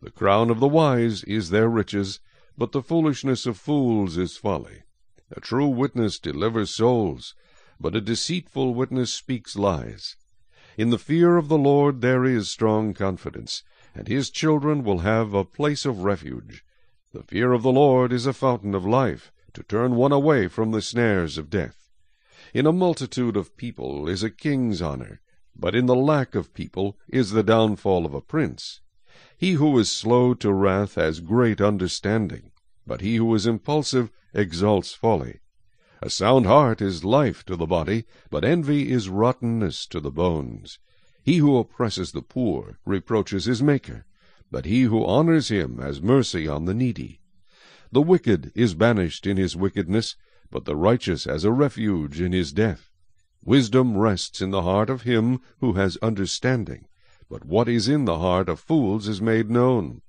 The crown of the wise is their riches, but the foolishness of fools is folly. A true witness delivers souls, but a deceitful witness speaks lies. In the fear of the Lord there is strong confidence, and his children will have a place of refuge. The fear of the Lord is a fountain of life, to turn one away from the snares of death. In a multitude of people is a king's honor, but in the lack of people is the downfall of a prince. He who is slow to wrath has great understanding, but he who is impulsive exalts folly. A sound heart is life to the body, but envy is rottenness to the bones. He who oppresses the poor reproaches his Maker, but he who honors him has mercy on the needy. The wicked is banished in his wickedness, but the righteous has a refuge in his death. Wisdom rests in the heart of him who has understanding, but what is in the heart of fools is made known.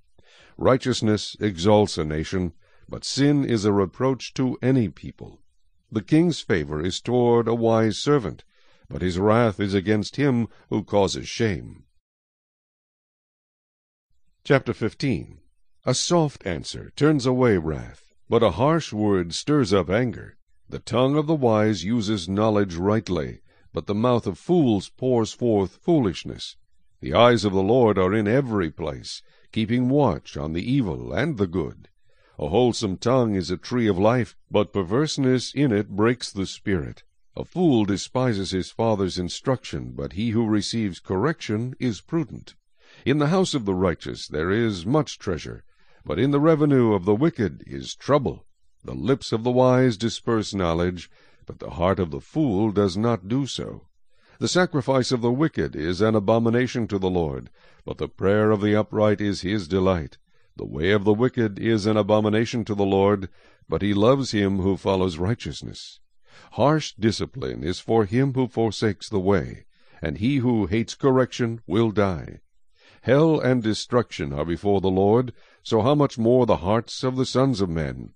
Righteousness exalts a nation, but sin is a reproach to any people. The king's favor is toward a wise servant, but his wrath is against him who causes shame. Chapter 15 a soft answer turns away wrath, but a harsh word stirs up anger. The tongue of the wise uses knowledge rightly, but the mouth of fools pours forth foolishness. The eyes of the Lord are in every place, keeping watch on the evil and the good. A wholesome tongue is a tree of life, but perverseness in it breaks the spirit. A fool despises his father's instruction, but he who receives correction is prudent. In the house of the righteous there is much treasure, but in the revenue of the wicked is trouble. The lips of the wise disperse knowledge, but the heart of the fool does not do so. The sacrifice of the wicked is an abomination to the Lord, but the prayer of the upright is his delight. The way of the wicked is an abomination to the Lord, but he loves him who follows righteousness. Harsh discipline is for him who forsakes the way, and he who hates correction will die. Hell and destruction are before the Lord, so how much more the hearts of the sons of men?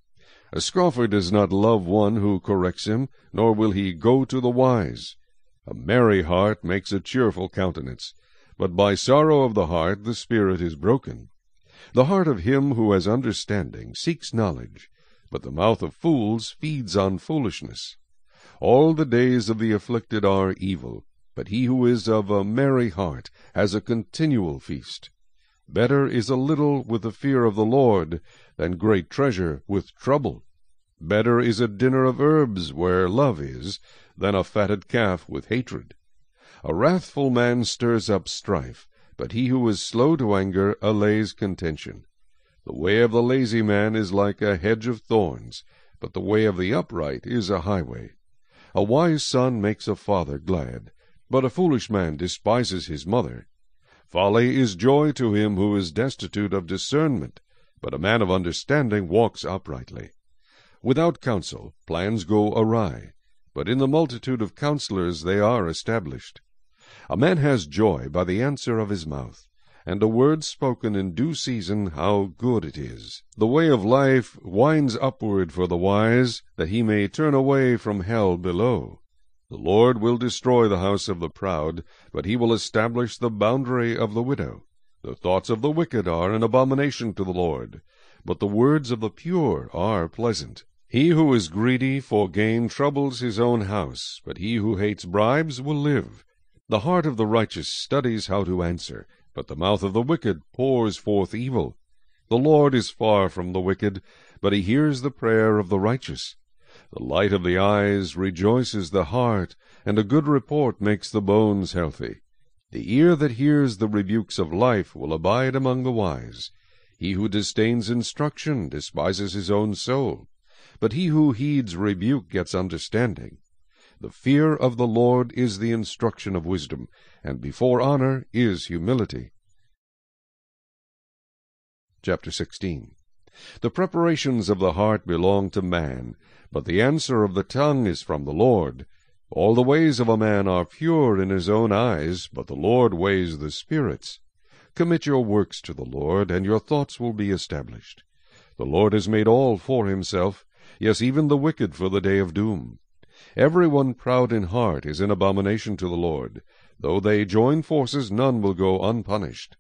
A scoffer does not love one who corrects him, nor will he go to the wise. A merry heart makes a cheerful countenance, but by sorrow of the heart the spirit is broken. The heart of him who has understanding seeks knowledge, but the mouth of fools feeds on foolishness. All the days of the afflicted are evil, but he who is of a merry heart has a continual feast. Better is a little with the fear of the Lord than great treasure with trouble. Better is a dinner of herbs where love is than a fatted calf with hatred. A wrathful man stirs up strife, but he who is slow to anger allays contention. The way of the lazy man is like a hedge of thorns, but the way of the upright is a highway. A wise son makes a father glad, but a foolish man despises his mother. Folly is joy to him who is destitute of discernment, but a man of understanding walks uprightly. Without counsel plans go awry, but in the multitude of counselors they are established. A man has joy by the answer of his mouth, and a word spoken in due season, how good it is. The way of life winds upward for the wise, that he may turn away from hell below. The Lord will destroy the house of the proud, but he will establish the boundary of the widow. The thoughts of the wicked are an abomination to the Lord, but the words of the pure are pleasant. He who is greedy for gain troubles his own house, but he who hates bribes will live. The heart of the righteous studies how to answer, but the mouth of the wicked pours forth evil. The Lord is far from the wicked, but he hears the prayer of the righteous. The light of the eyes rejoices the heart, and a good report makes the bones healthy. The ear that hears the rebukes of life will abide among the wise. He who disdains instruction despises his own soul, but he who heeds rebuke gets understanding. The fear of the Lord is the instruction of wisdom, and before honor is humility. Chapter 16 The preparations of the heart belong to man, but the answer of the tongue is from the Lord. All the ways of a man are pure in his own eyes, but the Lord weighs the spirits. Commit your works to the Lord, and your thoughts will be established. The Lord has made all for himself, yes, even the wicked for the day of doom. Every one proud in heart is an abomination to the Lord. Though they join forces, none will go unpunished.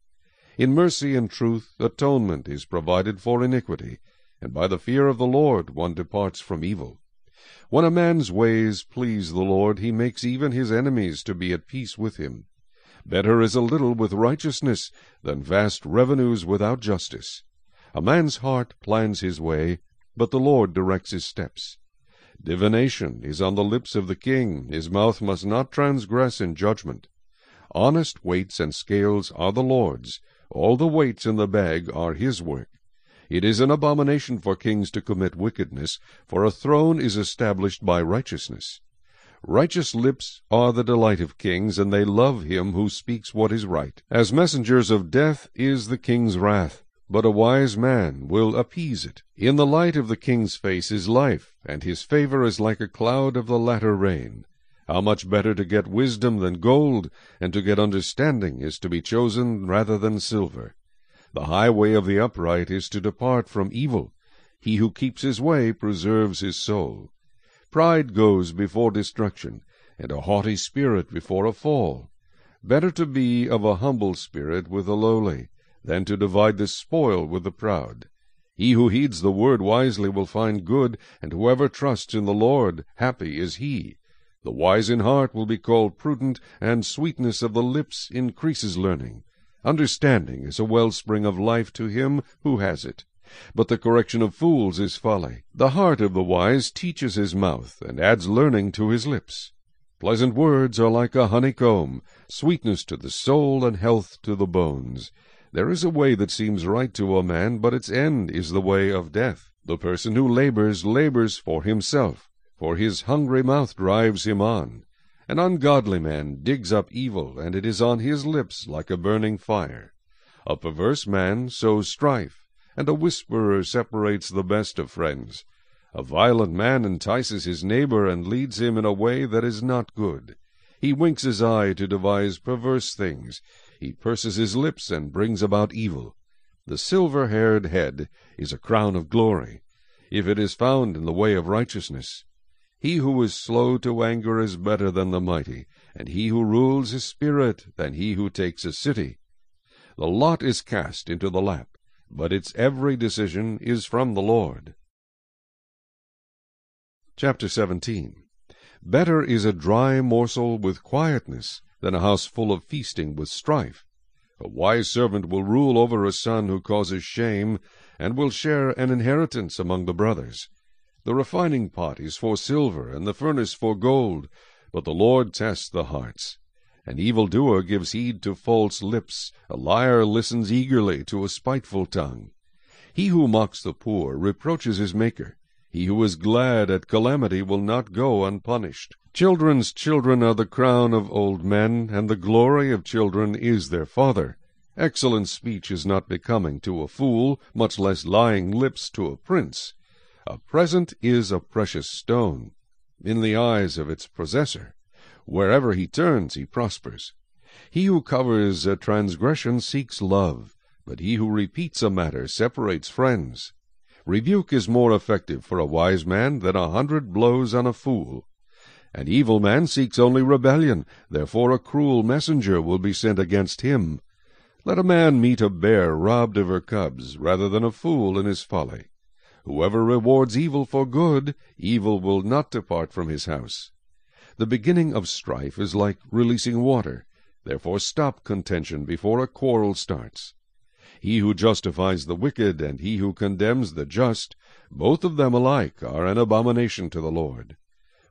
In mercy and truth atonement is provided for iniquity, and by the fear of the Lord one departs from evil. When a man's ways please the Lord, he makes even his enemies to be at peace with him. Better is a little with righteousness than vast revenues without justice. A man's heart plans his way, but the Lord directs his steps. Divination is on the lips of the king, his mouth must not transgress in judgment. Honest weights and scales are the Lord's, all the weights in the bag are his work. It is an abomination for kings to commit wickedness, for a throne is established by righteousness. Righteous lips are the delight of kings, and they love him who speaks what is right. As messengers of death is the king's wrath, but a wise man will appease it. In the light of the king's face is life, and his favor is like a cloud of the latter rain. How much better to get wisdom than gold, and to get understanding is to be chosen rather than silver. The highway of the upright is to depart from evil. He who keeps his way preserves his soul. Pride goes before destruction, and a haughty spirit before a fall. Better to be of a humble spirit with the lowly, than to divide the spoil with the proud. He who heeds the word wisely will find good, and whoever trusts in the Lord, happy is he. The wise in heart will be called prudent, and sweetness of the lips increases learning. Understanding is a wellspring of life to him who has it. But the correction of fools is folly. The heart of the wise teaches his mouth, and adds learning to his lips. Pleasant words are like a honeycomb, sweetness to the soul and health to the bones. There is a way that seems right to a man, but its end is the way of death. The person who labors, labors for himself, for his hungry mouth drives him on. An ungodly man digs up evil, and it is on his lips like a burning fire. A perverse man sows strife, and a whisperer separates the best of friends. A violent man entices his neighbor, and leads him in a way that is not good. He winks his eye to devise perverse things. He purses his lips and brings about evil. The silver-haired head is a crown of glory, if it is found in the way of righteousness. He who is slow to anger is better than the mighty, and he who rules his spirit than he who takes a city. The lot is cast into the lap, but its every decision is from the Lord. Chapter 17 Better is a dry morsel with quietness than a house full of feasting with strife. A wise servant will rule over a son who causes shame, and will share an inheritance among the brothers. The refining pot is for silver, and the furnace for gold, but the Lord tests the hearts. An evildoer gives heed to false lips, a liar listens eagerly to a spiteful tongue. He who mocks the poor reproaches his Maker. He who is glad at calamity will not go unpunished. Children's children are the crown of old men, and the glory of children is their father. Excellent speech is not becoming to a fool, much less lying lips to a prince. A present is a precious stone in the eyes of its possessor. Wherever he turns, he prospers. He who covers a transgression seeks love, but he who repeats a matter separates friends. Rebuke is more effective for a wise man than a hundred blows on a fool. An evil man seeks only rebellion, therefore a cruel messenger will be sent against him. Let a man meet a bear robbed of her cubs, rather than a fool in his folly. Whoever rewards evil for good, evil will not depart from his house. The beginning of strife is like releasing water. Therefore stop contention before a quarrel starts. He who justifies the wicked and he who condemns the just, both of them alike are an abomination to the Lord.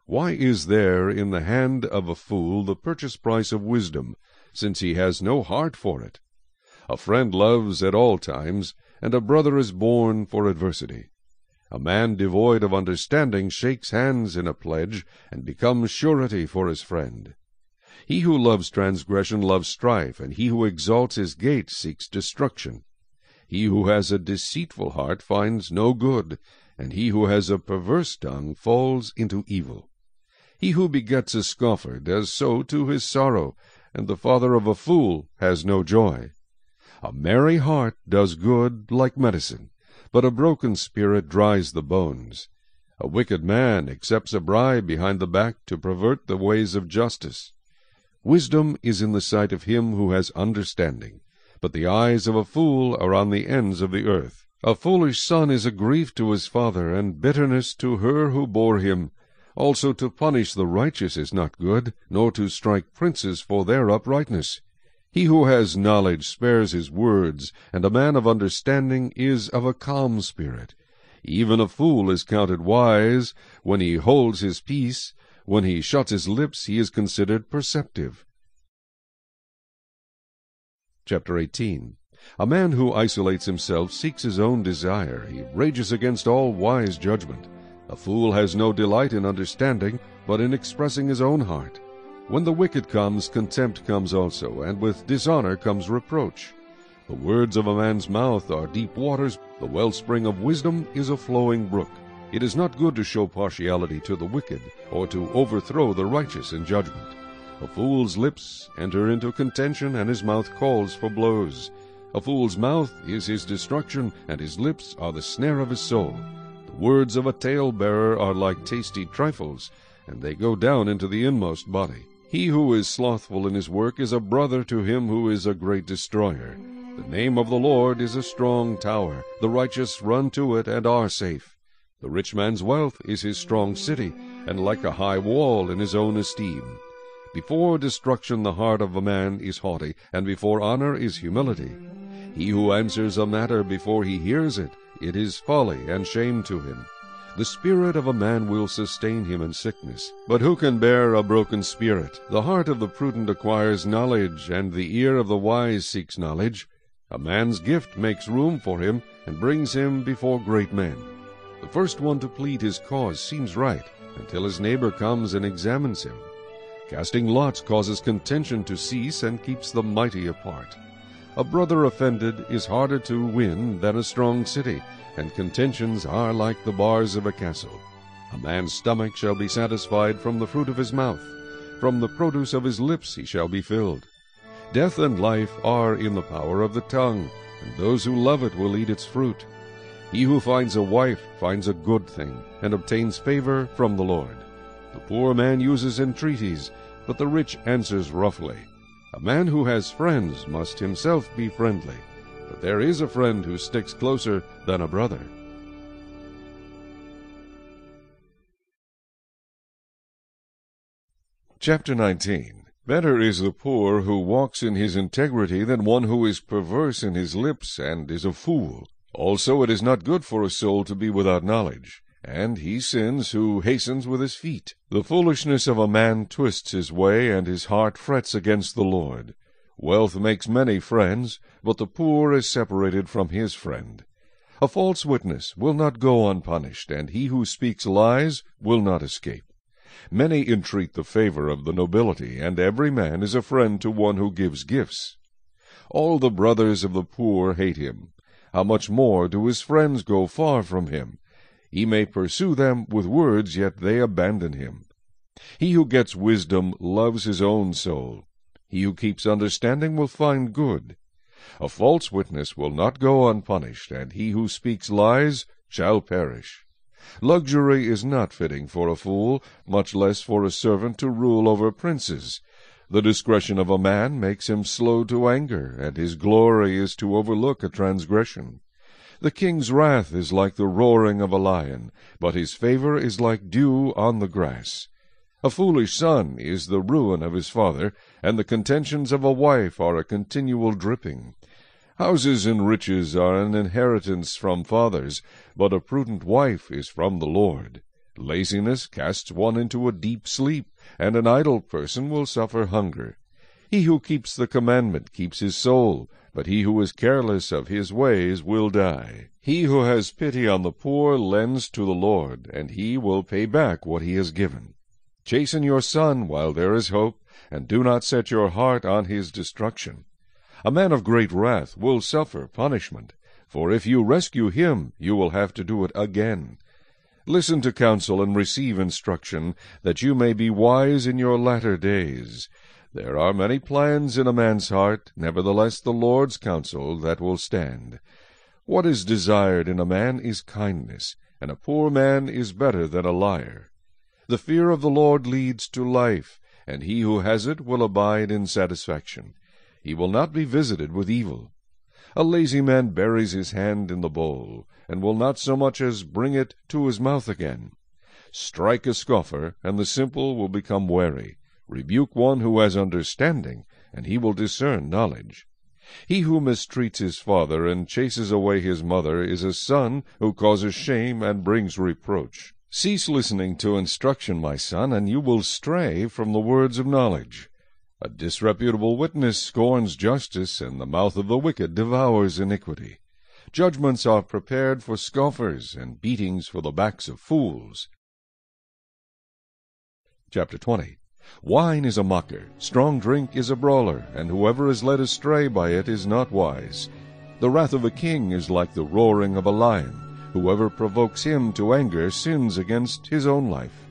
Why is there in the hand of a fool the purchase price of wisdom, since he has no heart for it? A friend loves at all times, and a brother is born for adversity. A man devoid of understanding shakes hands in a pledge, and becomes surety for his friend. He who loves transgression loves strife, and he who exalts his gate seeks destruction. He who has a deceitful heart finds no good, and he who has a perverse tongue falls into evil. He who begets a scoffer does so to his sorrow, and the father of a fool has no joy. A merry heart does good like medicine, but a broken spirit dries the bones. A wicked man accepts a bribe behind the back to pervert the ways of justice. Wisdom is in the sight of him who has understanding, but the eyes of a fool are on the ends of the earth. A foolish son is a grief to his father, and bitterness to her who bore him. Also to punish the righteous is not good, nor to strike princes for their uprightness. He who has knowledge spares his words, and a man of understanding is of a calm spirit. Even a fool is counted wise when he holds his peace, when he shuts his lips, he is considered perceptive. Chapter 18 A man who isolates himself seeks his own desire. He rages against all wise judgment. A fool has no delight in understanding, but in expressing his own heart. When the wicked comes, contempt comes also, and with dishonor comes reproach. The words of a man's mouth are deep waters, the wellspring of wisdom is a flowing brook. It is not good to show partiality to the wicked, or to overthrow the righteous in judgment. A fool's lips enter into contention, and his mouth calls for blows. A fool's mouth is his destruction, and his lips are the snare of his soul. The words of a talebearer are like tasty trifles, and they go down into the inmost body. He who is slothful in his work is a brother to him who is a great destroyer. The name of the Lord is a strong tower. The righteous run to it and are safe. The rich man's wealth is his strong city, and like a high wall in his own esteem. Before destruction the heart of a man is haughty, and before honor is humility. He who answers a matter before he hears it, it is folly and shame to him. The spirit of a man will sustain him in sickness. But who can bear a broken spirit? The heart of the prudent acquires knowledge, and the ear of the wise seeks knowledge. A man's gift makes room for him, and brings him before great men. The first one to plead his cause seems right, until his neighbor comes and examines him. Casting lots causes contention to cease and keeps the mighty apart. A brother offended is harder to win than a strong city, and contentions are like the bars of a castle. A man's stomach shall be satisfied from the fruit of his mouth. From the produce of his lips he shall be filled. Death and life are in the power of the tongue, and those who love it will eat its fruit. He who finds a wife finds a good thing, and obtains favor from the Lord. The poor man uses entreaties, but the rich answers roughly. A man who has friends must himself be friendly, but there is a friend who sticks closer than a brother. Chapter 19 Better is the poor who walks in his integrity than one who is perverse in his lips and is a fool. Also it is not good for a soul to be without knowledge, and he sins who hastens with his feet. The foolishness of a man twists his way, and his heart frets against the Lord. Wealth makes many friends, but the poor is separated from his friend. A false witness will not go unpunished, and he who speaks lies will not escape. Many entreat the favor of the nobility, and every man is a friend to one who gives gifts. All the brothers of the poor hate him, how much more do his friends go far from him? He may pursue them with words, yet they abandon him. He who gets wisdom loves his own soul. He who keeps understanding will find good. A false witness will not go unpunished, and he who speaks lies shall perish. Luxury is not fitting for a fool, much less for a servant to rule over princes. The discretion of a man makes him slow to anger, and his glory is to overlook a transgression. The king's wrath is like the roaring of a lion, but his favor is like dew on the grass. A foolish son is the ruin of his father, and the contentions of a wife are a continual dripping. Houses and riches are an inheritance from fathers, but a prudent wife is from the Lord. Laziness casts one into a deep sleep, and an idle person will suffer hunger. He who keeps the commandment keeps his soul, but he who is careless of his ways will die. He who has pity on the poor lends to the Lord, and he will pay back what he has given. Chasten your son while there is hope, and do not set your heart on his destruction. A man of great wrath will suffer punishment, for if you rescue him, you will have to do it again. Listen to counsel and receive instruction, that you may be wise in your latter days. There are many plans in a man's heart, nevertheless the Lord's counsel that will stand. What is desired in a man is kindness, and a poor man is better than a liar. The fear of the Lord leads to life, and he who has it will abide in satisfaction. He will not be visited with evil. A lazy man buries his hand in the bowl, and will not so much as bring it to his mouth again. Strike a scoffer, and the simple will become wary. Rebuke one who has understanding, and he will discern knowledge. He who mistreats his father and chases away his mother is a son who causes shame and brings reproach. Cease listening to instruction, my son, and you will stray from the words of knowledge. A disreputable witness scorns justice, and the mouth of the wicked devours iniquity. Judgments are prepared for scoffers, and beatings for the backs of fools. Chapter 20 Wine is a mocker, strong drink is a brawler, and whoever is led astray by it is not wise. The wrath of a king is like the roaring of a lion. Whoever provokes him to anger sins against his own life.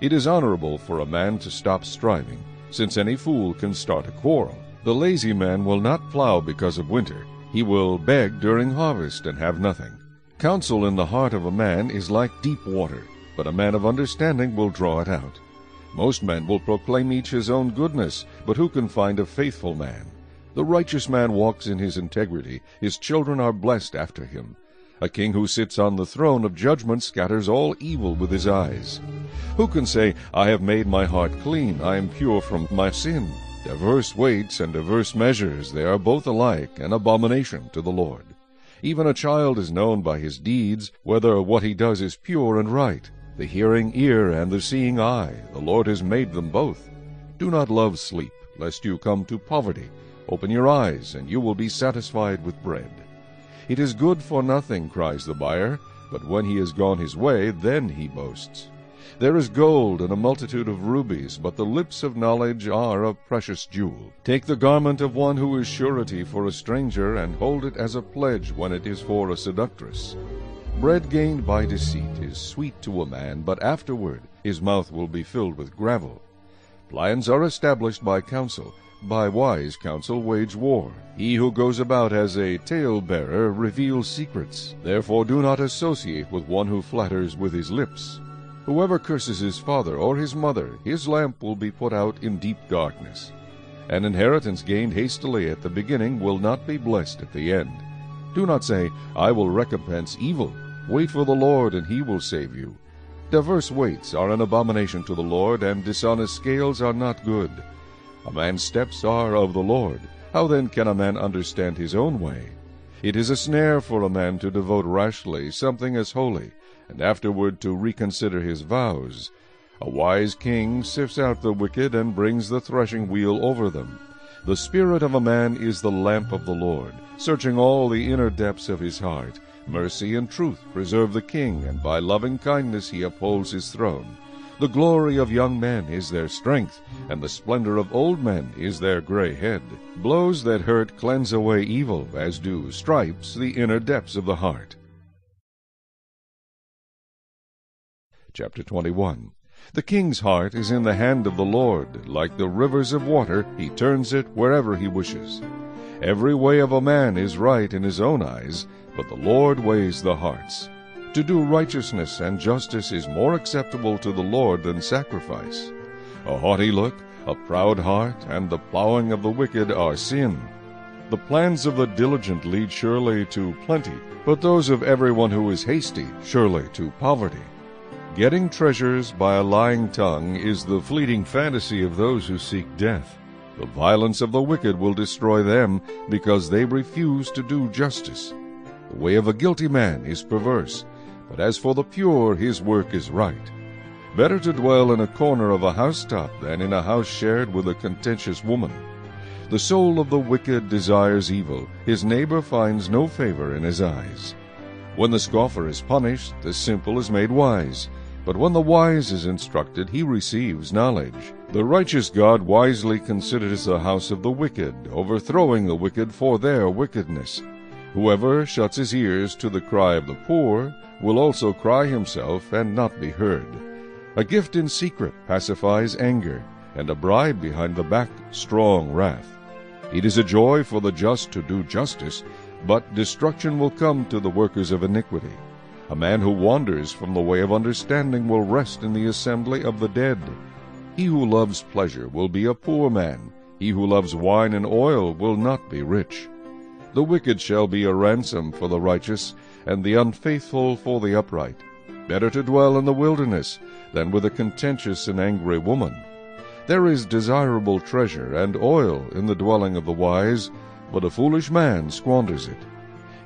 It is honorable for a man to stop striving since any fool can start a quarrel. The lazy man will not plow because of winter. He will beg during harvest and have nothing. Counsel in the heart of a man is like deep water, but a man of understanding will draw it out. Most men will proclaim each his own goodness, but who can find a faithful man? The righteous man walks in his integrity, his children are blessed after him. A king who sits on the throne of judgment scatters all evil with his eyes. Who can say, I have made my heart clean, I am pure from my sin? Diverse weights and diverse measures, they are both alike an abomination to the Lord. Even a child is known by his deeds, whether what he does is pure and right. The hearing ear and the seeing eye, the Lord has made them both. Do not love sleep, lest you come to poverty. Open your eyes, and you will be satisfied with bread. It is good for nothing, cries the buyer, but when he has gone his way, then he boasts. There is gold and a multitude of rubies, but the lips of knowledge are a precious jewel. Take the garment of one who is surety for a stranger, and hold it as a pledge when it is for a seductress. Bread gained by deceit is sweet to a man, but afterward his mouth will be filled with gravel. Plans are established by counsel, by wise counsel wage war. He who goes about as a tale-bearer reveals secrets. Therefore do not associate with one who flatters with his lips. Whoever curses his father or his mother, his lamp will be put out in deep darkness. An inheritance gained hastily at the beginning will not be blessed at the end. Do not say, I will recompense evil. Wait for the Lord, and he will save you. Diverse weights are an abomination to the Lord, and dishonest scales are not good. A man's steps are of the Lord. How then can a man understand his own way? It is a snare for a man to devote rashly something as holy, and afterward to reconsider his vows. A wise king sifts out the wicked and brings the threshing wheel over them. The spirit of a man is the lamp of the Lord, searching all the inner depths of his heart. Mercy and truth preserve the king, and by loving kindness he upholds his throne. The glory of young men is their strength, and the splendor of old men is their gray head. Blows that hurt cleanse away evil, as do stripes the inner depths of the heart. Chapter 21 The king's heart is in the hand of the Lord. Like the rivers of water, he turns it wherever he wishes. Every way of a man is right in his own eyes, but the Lord weighs the hearts. To do righteousness and justice is more acceptable to the Lord than sacrifice. A haughty look, a proud heart, and the plowing of the wicked are sin. The plans of the diligent lead surely to plenty, but those of everyone who is hasty surely to poverty. Getting treasures by a lying tongue is the fleeting fantasy of those who seek death. The violence of the wicked will destroy them because they refuse to do justice. The way of a guilty man is perverse, but as for the pure, his work is right. Better to dwell in a corner of a housetop than in a house shared with a contentious woman. The soul of the wicked desires evil, his neighbor finds no favor in his eyes. When the scoffer is punished, the simple is made wise, but when the wise is instructed, he receives knowledge. The righteous God wisely considers the house of the wicked, overthrowing the wicked for their wickedness. Whoever shuts his ears to the cry of the poor will also cry himself and not be heard. A gift in secret pacifies anger, and a bribe behind the back strong wrath. It is a joy for the just to do justice, but destruction will come to the workers of iniquity. A man who wanders from the way of understanding will rest in the assembly of the dead. He who loves pleasure will be a poor man. He who loves wine and oil will not be rich. The wicked shall be a ransom for the righteous, and the unfaithful for the upright. Better to dwell in the wilderness than with a contentious and angry woman. There is desirable treasure and oil in the dwelling of the wise, but a foolish man squanders it.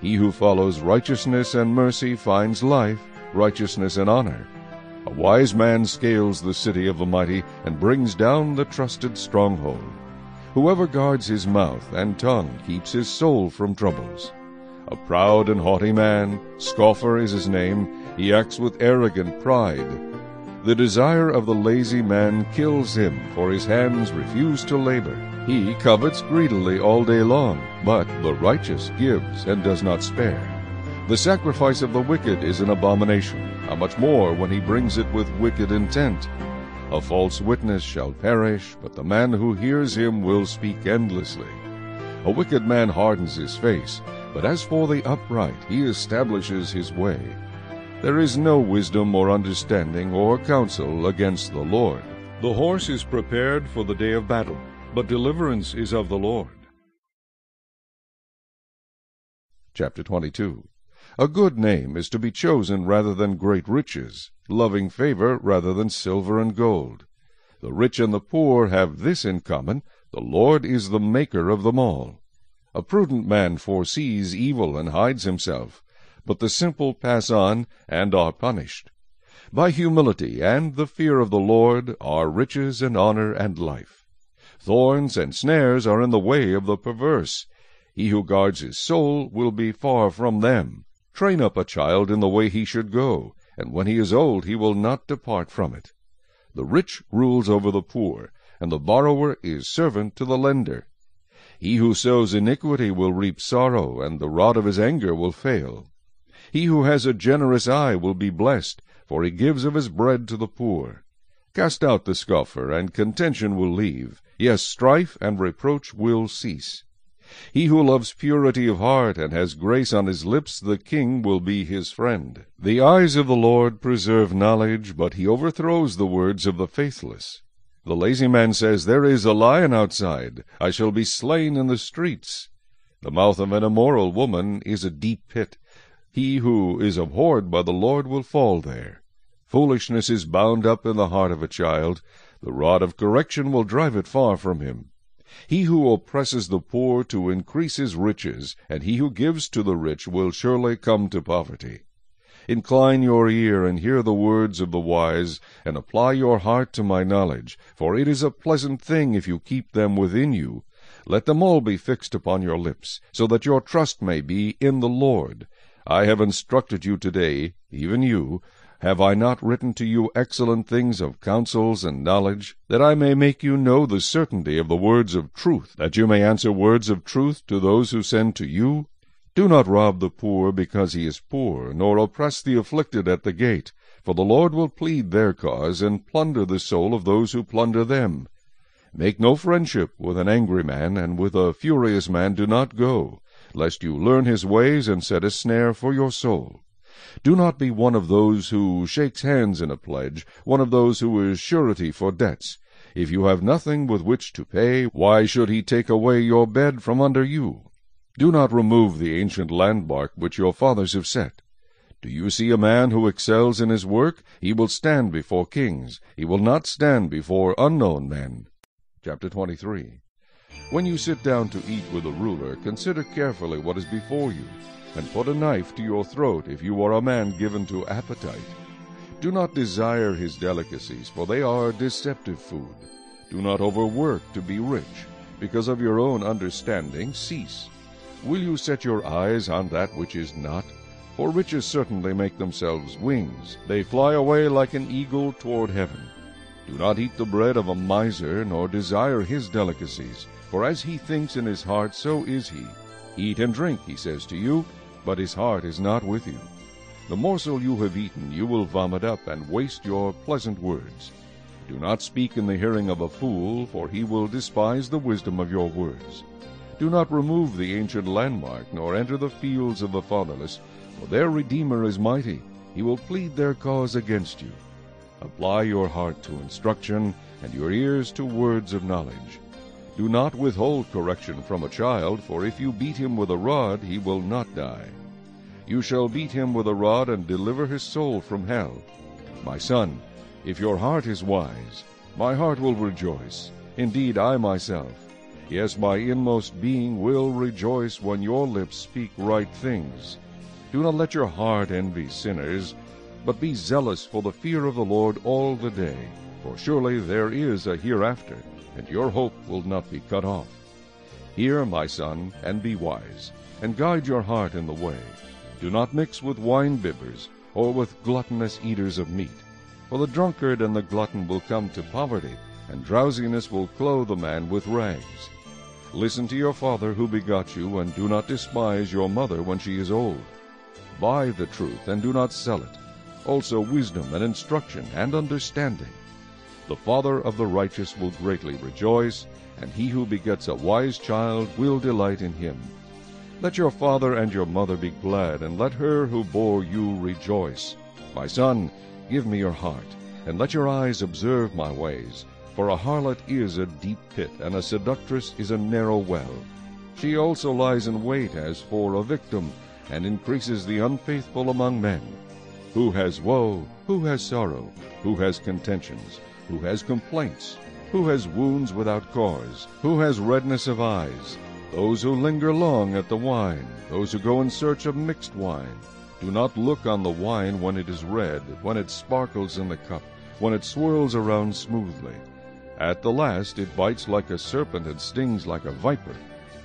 He who follows righteousness and mercy finds life, righteousness and honor. A wise man scales the city of the mighty and brings down the trusted stronghold. Whoever guards his mouth and tongue keeps his soul from troubles. A proud and haughty man, scoffer is his name, he acts with arrogant pride. The desire of the lazy man kills him, for his hands refuse to labor. He covets greedily all day long, but the righteous gives and does not spare. The sacrifice of the wicked is an abomination, how much more when he brings it with wicked intent. A false witness shall perish, but the man who hears him will speak endlessly. A wicked man hardens his face, but as for the upright, he establishes his way. There is no wisdom or understanding or counsel against the Lord. The horse is prepared for the day of battle, but deliverance is of the Lord. Chapter 22 A good name is to be chosen rather than great riches, loving favor rather than silver and gold. The rich and the poor have this in common, the Lord is the maker of them all. A prudent man foresees evil and hides himself, but the simple pass on and are punished. By humility and the fear of the Lord are riches and honor and life. Thorns and snares are in the way of the perverse. He who guards his soul will be far from them. Train up a child in the way he should go, and when he is old he will not depart from it. The rich rules over the poor, and the borrower is servant to the lender. He who sows iniquity will reap sorrow, and the rod of his anger will fail. He who has a generous eye will be blessed, for he gives of his bread to the poor. Cast out the scoffer, and contention will leave. Yes, strife and reproach will cease. He who loves purity of heart and has grace on his lips, the king will be his friend. The eyes of the Lord preserve knowledge, but he overthrows the words of the faithless. The lazy man says, There is a lion outside. I shall be slain in the streets. The mouth of an immoral woman is a deep pit. He who is abhorred by the Lord will fall there. Foolishness is bound up in the heart of a child. The rod of correction will drive it far from him. He who oppresses the poor to increase his riches, and he who gives to the rich will surely come to poverty. Incline your ear and hear the words of the wise, and apply your heart to my knowledge, for it is a pleasant thing if you keep them within you. Let them all be fixed upon your lips, so that your trust may be in the Lord. I have instructed you today, even you. Have I not written to you excellent things of counsels and knowledge, that I may make you know the certainty of the words of truth, that you may answer words of truth to those who send to you? Do not rob the poor because he is poor, nor oppress the afflicted at the gate. for the Lord will plead their cause, and plunder the soul of those who plunder them. Make no friendship with an angry man, and with a furious man do not go, lest you learn his ways, and set a snare for your soul. Do not be one of those who shakes hands in a pledge, one of those who is surety for debts. If you have nothing with which to pay, why should he take away your bed from under you? Do not remove the ancient landmark which your fathers have set. Do you see a man who excels in his work? He will stand before kings. He will not stand before unknown men. Chapter 23 When you sit down to eat with a ruler, consider carefully what is before you, and put a knife to your throat if you are a man given to appetite. Do not desire his delicacies, for they are deceptive food. Do not overwork to be rich. Because of your own understanding, cease. Will you set your eyes on that which is not? For riches certainly make themselves wings. They fly away like an eagle toward heaven. Do not eat the bread of a miser, nor desire his delicacies. For as he thinks in his heart, so is he. Eat and drink, he says to you, but his heart is not with you. The morsel you have eaten you will vomit up, and waste your pleasant words. Do not speak in the hearing of a fool, for he will despise the wisdom of your words. Do not remove the ancient landmark, nor enter the fields of the fatherless, for their Redeemer is mighty. He will plead their cause against you. Apply your heart to instruction, and your ears to words of knowledge. Do not withhold correction from a child, for if you beat him with a rod, he will not die. You shall beat him with a rod, and deliver his soul from hell. My son, if your heart is wise, my heart will rejoice. Indeed, I myself, yes, my inmost being will rejoice when your lips speak right things. Do not let your heart envy sinners, but be zealous for the fear of the Lord all the day. For surely there is a hereafter, and your hope will not be cut off. Hear, my son, and be wise, and guide your heart in the way. Do not mix with wine-bibbers, or with gluttonous eaters of meat. For the drunkard and the glutton will come to poverty, and drowsiness will clothe a man with rags. Listen to your father who begot you, and do not despise your mother when she is old. Buy the truth, and do not sell it, also wisdom and instruction and understanding. The father of the righteous will greatly rejoice, and he who begets a wise child will delight in him. Let your father and your mother be glad, and let her who bore you rejoice. My son, give me your heart, and let your eyes observe my ways. For a harlot is a deep pit, and a seductress is a narrow well. She also lies in wait as for a victim, and increases the unfaithful among men. Who has woe? Who has sorrow? Who has contentions? Who has complaints? Who has wounds without cause? Who has redness of eyes? Those who linger long at the wine, those who go in search of mixed wine. Do not look on the wine when it is red, when it sparkles in the cup, when it swirls around smoothly. At the last it bites like a serpent and stings like a viper.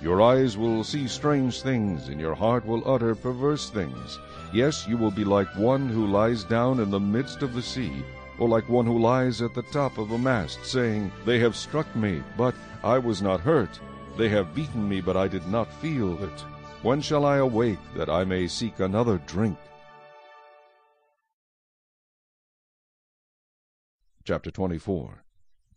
Your eyes will see strange things, and your heart will utter perverse things. Yes, you will be like one who lies down in the midst of the sea, or like one who lies at the top of a mast, saying, They have struck me, but I was not hurt. They have beaten me, but I did not feel it. When shall I awake, that I may seek another drink? Chapter 24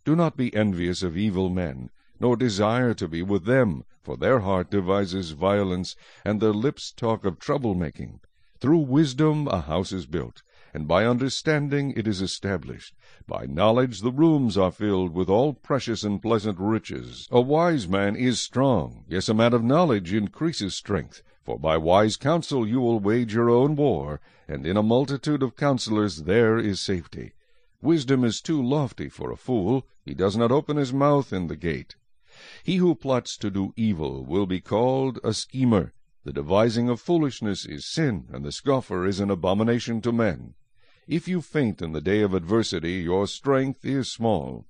Do not be envious of evil men, nor desire to be with them, for their heart devises violence, and their lips talk of trouble-making. Through wisdom a house is built, and by understanding it is established. By knowledge the rooms are filled with all precious and pleasant riches. A wise man is strong, yes, a man of knowledge increases strength. For by wise counsel you will wage your own war, and in a multitude of counselors there is safety. Wisdom is too lofty for a fool, he does not open his mouth in the gate. He who plots to do evil will be called a schemer. The devising of foolishness is sin, and the scoffer is an abomination to men. If you faint in the day of adversity, your strength is small.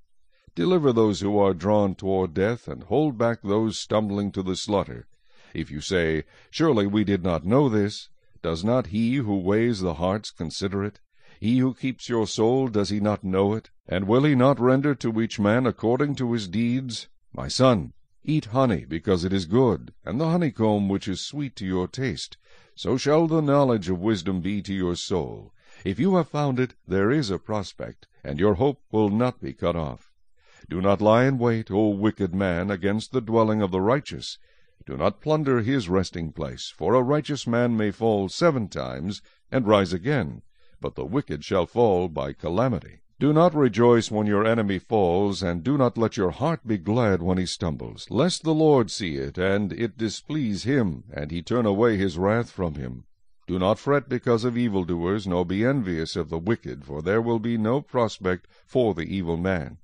Deliver those who are drawn toward death, and hold back those stumbling to the slaughter. If you say, Surely we did not know this, does not he who weighs the hearts consider it? He who keeps your soul, does he not know it? And will he not render to each man according to his deeds? My son, eat honey, because it is good, and the honeycomb which is sweet to your taste. So shall the knowledge of wisdom be to your soul. If you have found it, there is a prospect, and your hope will not be cut off. Do not lie in wait, O wicked man, against the dwelling of the righteous. Do not plunder his resting place, for a righteous man may fall seven times and rise again, but the wicked shall fall by calamity. Do not rejoice when your enemy falls, and do not let your heart be glad when he stumbles, lest the Lord see it, and it displease him, and he turn away his wrath from him. Do not fret because of evildoers, nor be envious of the wicked, for there will be no prospect for the evil man.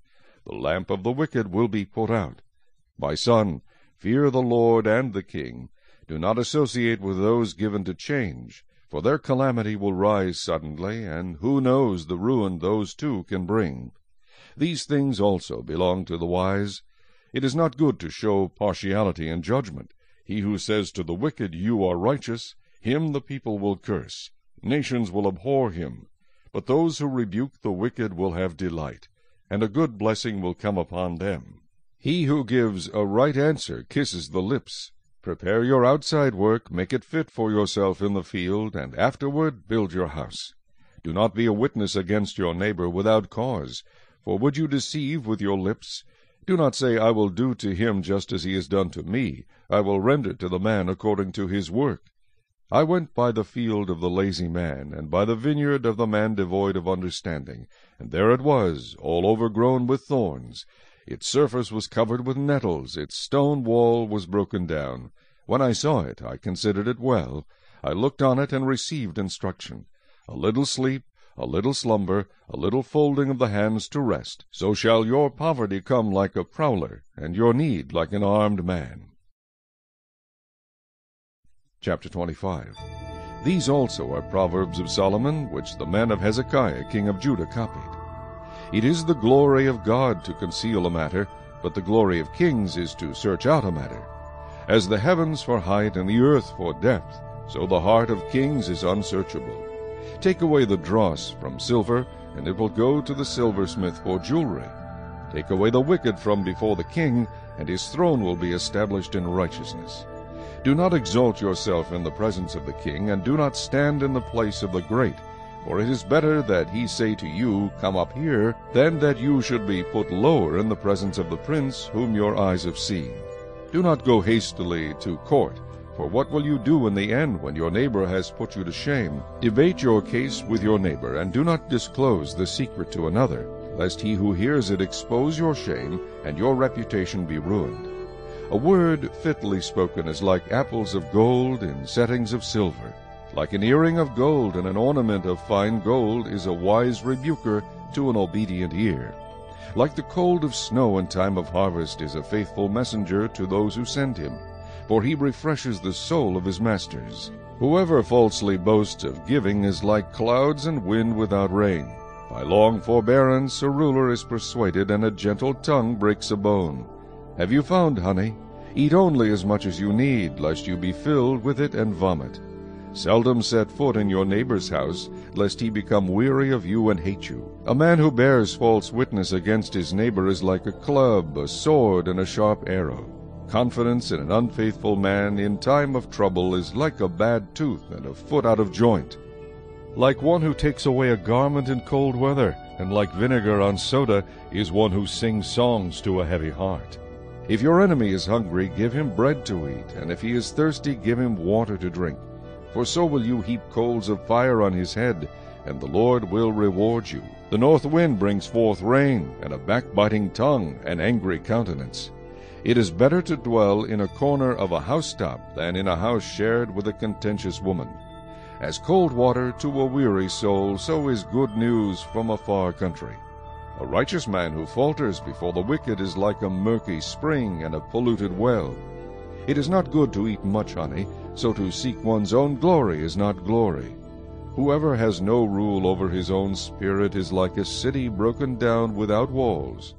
The lamp of the wicked will be put out. My son, fear the Lord and the king. Do not associate with those given to change, for their calamity will rise suddenly, and who knows the ruin those two can bring? These things also belong to the wise. It is not good to show partiality in judgment. He who says to the wicked, You are righteous, him the people will curse. Nations will abhor him. But those who rebuke the wicked will have delight and a good blessing will come upon them. He who gives a right answer kisses the lips. Prepare your outside work, make it fit for yourself in the field, and afterward build your house. Do not be a witness against your neighbor without cause, for would you deceive with your lips? Do not say, I will do to him just as he has done to me. I will render to the man according to his work. I went by the field of the lazy man, and by the vineyard of the man devoid of understanding, and there it was, all overgrown with thorns. Its surface was covered with nettles, its stone wall was broken down. When I saw it, I considered it well. I looked on it and received instruction. A little sleep, a little slumber, a little folding of the hands to rest, so shall your poverty come like a prowler, and your need like an armed man. Chapter 25 These also are proverbs of Solomon, which the men of Hezekiah king of Judah copied. It is the glory of God to conceal a matter, but the glory of kings is to search out a matter. As the heavens for height and the earth for depth, so the heart of kings is unsearchable. Take away the dross from silver, and it will go to the silversmith for jewelry. Take away the wicked from before the king, and his throne will be established in righteousness. Do not exalt yourself in the presence of the king, and do not stand in the place of the great. For it is better that he say to you, Come up here, than that you should be put lower in the presence of the prince whom your eyes have seen. Do not go hastily to court, for what will you do in the end when your neighbor has put you to shame? Debate your case with your neighbor, and do not disclose the secret to another, lest he who hears it expose your shame, and your reputation be ruined. A word fitly spoken is like apples of gold in settings of silver. Like an earring of gold and an ornament of fine gold is a wise rebuker to an obedient ear. Like the cold of snow in time of harvest is a faithful messenger to those who send him, for he refreshes the soul of his masters. Whoever falsely boasts of giving is like clouds and wind without rain. By long forbearance a ruler is persuaded, and a gentle tongue breaks a bone. Have you found honey? Eat only as much as you need, lest you be filled with it and vomit. Seldom set foot in your neighbor's house, lest he become weary of you and hate you. A man who bears false witness against his neighbor is like a club, a sword, and a sharp arrow. Confidence in an unfaithful man in time of trouble is like a bad tooth and a foot out of joint. Like one who takes away a garment in cold weather, and like vinegar on soda is one who sings songs to a heavy heart. If your enemy is hungry, give him bread to eat, and if he is thirsty, give him water to drink. For so will you heap coals of fire on his head, and the Lord will reward you. The north wind brings forth rain, and a backbiting tongue, an angry countenance. It is better to dwell in a corner of a housetop than in a house shared with a contentious woman. As cold water to a weary soul, so is good news from a far country. A righteous man who falters before the wicked is like a murky spring and a polluted well. It is not good to eat much honey, so to seek one's own glory is not glory. Whoever has no rule over his own spirit is like a city broken down without walls.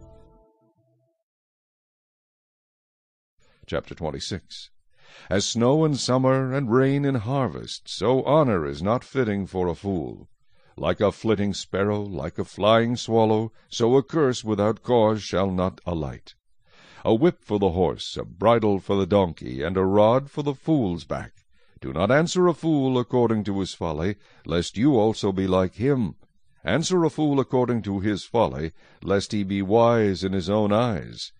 Chapter 26 As snow in summer and rain in harvest, so honor is not fitting for a fool. Like a flitting sparrow, like a flying swallow, so a curse without cause shall not alight. A whip for the horse, a bridle for the donkey, and a rod for the fool's back. Do not answer a fool according to his folly, lest you also be like him. Answer a fool according to his folly, lest he be wise in his own eyes.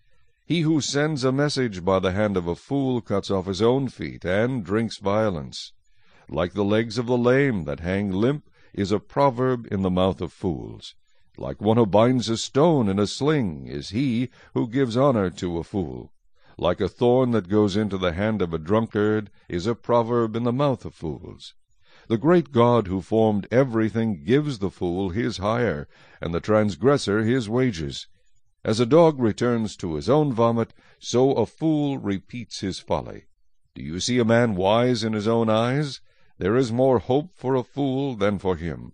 He who sends a message by the hand of a fool cuts off his own feet, and drinks violence. Like the legs of the lame that hang limp is a proverb in the mouth of fools. Like one who binds a stone in a sling is he who gives honor to a fool. Like a thorn that goes into the hand of a drunkard is a proverb in the mouth of fools. The great God who formed everything gives the fool his hire, and the transgressor his wages. As a dog returns to his own vomit, so a fool repeats his folly. Do you see a man wise in his own eyes? There is more hope for a fool than for him.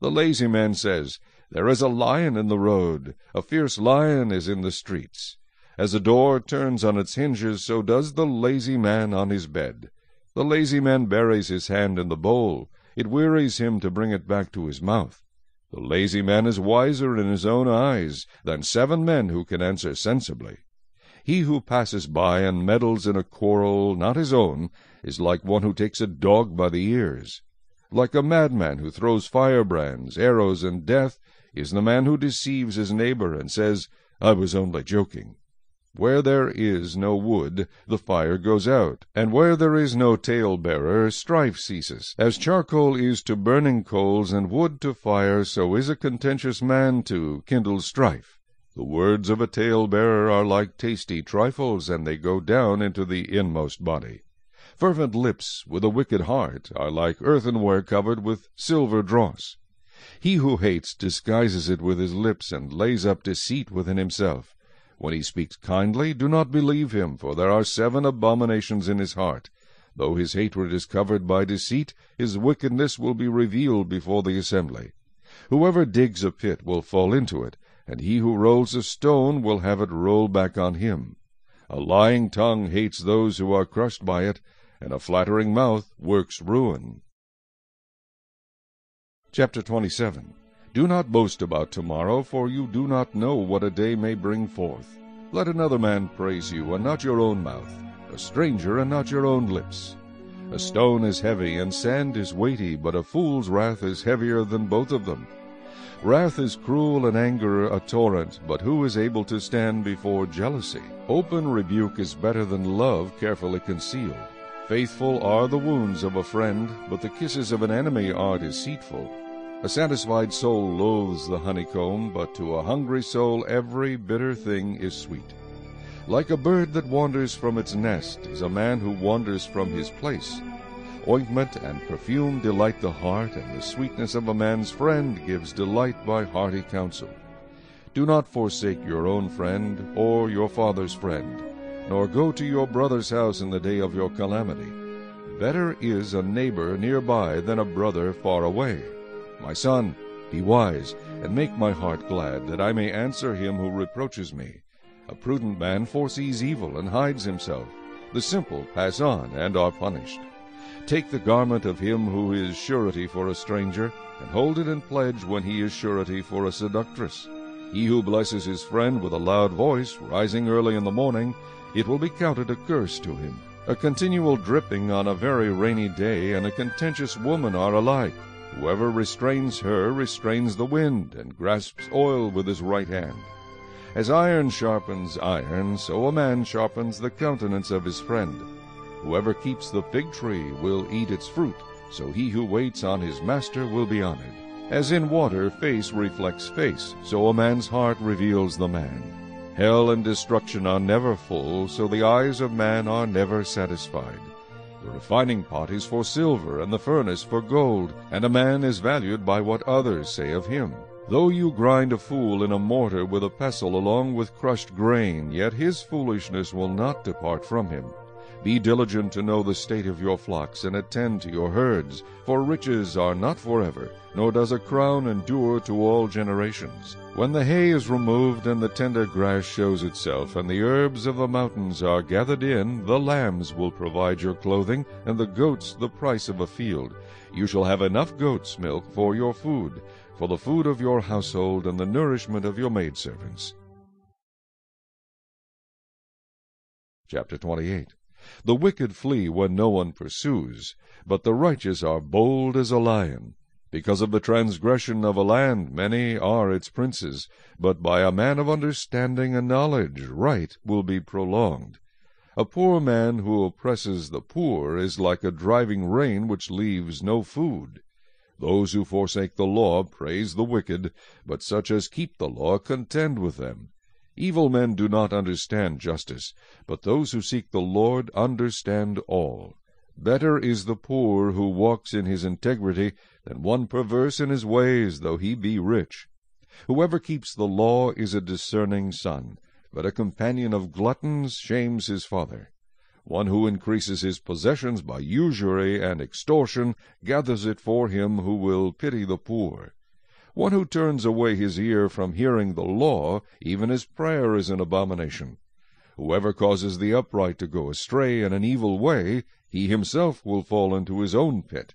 The lazy man says, There is a lion in the road, a fierce lion is in the streets. As a door turns on its hinges, so does the lazy man on his bed. The lazy man buries his hand in the bowl. It wearies him to bring it back to his mouth. The lazy man is wiser in his own eyes than seven men who can answer sensibly. He who passes by and meddles in a quarrel not his own is like one who takes a dog by the ears. Like a madman who throws firebrands, arrows, and death is the man who deceives his neighbor and says, I was only joking. Where there is no wood, the fire goes out, and where there is no tale-bearer, strife ceases. As charcoal is to burning coals, and wood to fire, so is a contentious man to kindle strife. The words of a tale-bearer are like tasty trifles, and they go down into the inmost body. Fervent lips with a wicked heart are like earthenware covered with silver dross. He who hates disguises it with his lips, and lays up deceit within himself. When he speaks kindly, do not believe him, for there are seven abominations in his heart. Though his hatred is covered by deceit, his wickedness will be revealed before the assembly. Whoever digs a pit will fall into it, and he who rolls a stone will have it roll back on him. A lying tongue hates those who are crushed by it, and a flattering mouth works ruin. Chapter 27 do not boast about tomorrow, for you do not know what a day may bring forth. Let another man praise you, and not your own mouth, a stranger, and not your own lips. A stone is heavy, and sand is weighty, but a fool's wrath is heavier than both of them. Wrath is cruel, and anger a torrent, but who is able to stand before jealousy? Open rebuke is better than love carefully concealed. Faithful are the wounds of a friend, but the kisses of an enemy are deceitful. A satisfied soul loathes the honeycomb, but to a hungry soul every bitter thing is sweet. Like a bird that wanders from its nest is a man who wanders from his place. Ointment and perfume delight the heart, and the sweetness of a man's friend gives delight by hearty counsel. Do not forsake your own friend or your father's friend, nor go to your brother's house in the day of your calamity. Better is a neighbor near by than a brother far away. My son, be wise, and make my heart glad, that I may answer him who reproaches me. A prudent man foresees evil and hides himself. The simple pass on and are punished. Take the garment of him who is surety for a stranger, and hold it in pledge when he is surety for a seductress. He who blesses his friend with a loud voice, rising early in the morning, it will be counted a curse to him. A continual dripping on a very rainy day and a contentious woman are alike. Whoever restrains her restrains the wind, and grasps oil with his right hand. As iron sharpens iron, so a man sharpens the countenance of his friend. Whoever keeps the fig tree will eat its fruit, so he who waits on his master will be honored. As in water face reflects face, so a man's heart reveals the man. Hell and destruction are never full, so the eyes of man are never satisfied. The refining pot is for silver, and the furnace for gold, and a man is valued by what others say of him. Though you grind a fool in a mortar with a pestle along with crushed grain, yet his foolishness will not depart from him. Be diligent to know the state of your flocks, and attend to your herds, for riches are not forever, nor does a crown endure to all generations. When the hay is removed, and the tender grass shows itself, and the herbs of the mountains are gathered in, the lambs will provide your clothing, and the goats the price of a field. You shall have enough goat's milk for your food, for the food of your household, and the nourishment of your maidservants. Chapter 28 The wicked flee when no one pursues, but the righteous are bold as a lion. Because of the transgression of a land many are its princes, but by a man of understanding and knowledge right will be prolonged. A poor man who oppresses the poor is like a driving rain which leaves no food. Those who forsake the law praise the wicked, but such as keep the law contend with them. Evil men do not understand justice, but those who seek the Lord understand all. Better is the poor who walks in his integrity than one perverse in his ways, though he be rich. Whoever keeps the law is a discerning son, but a companion of gluttons shames his father. One who increases his possessions by usury and extortion gathers it for him who will pity the poor. One who turns away his ear from hearing the law, even his prayer is an abomination. Whoever causes the upright to go astray in an evil way, he himself will fall into his own pit.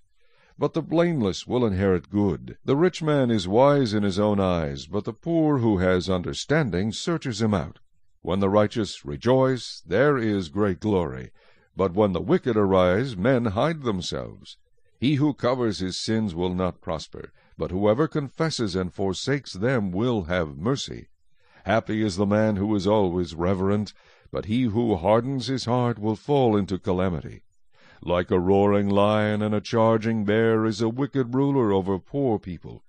But the blameless will inherit good. The rich man is wise in his own eyes, but the poor who has understanding searches him out. When the righteous rejoice, there is great glory. But when the wicked arise, men hide themselves. He who covers his sins will not prosper, but whoever confesses and forsakes them will have mercy. Happy is the man who is always reverent, but he who hardens his heart will fall into calamity. Like a roaring lion and a charging bear is a wicked ruler over poor people.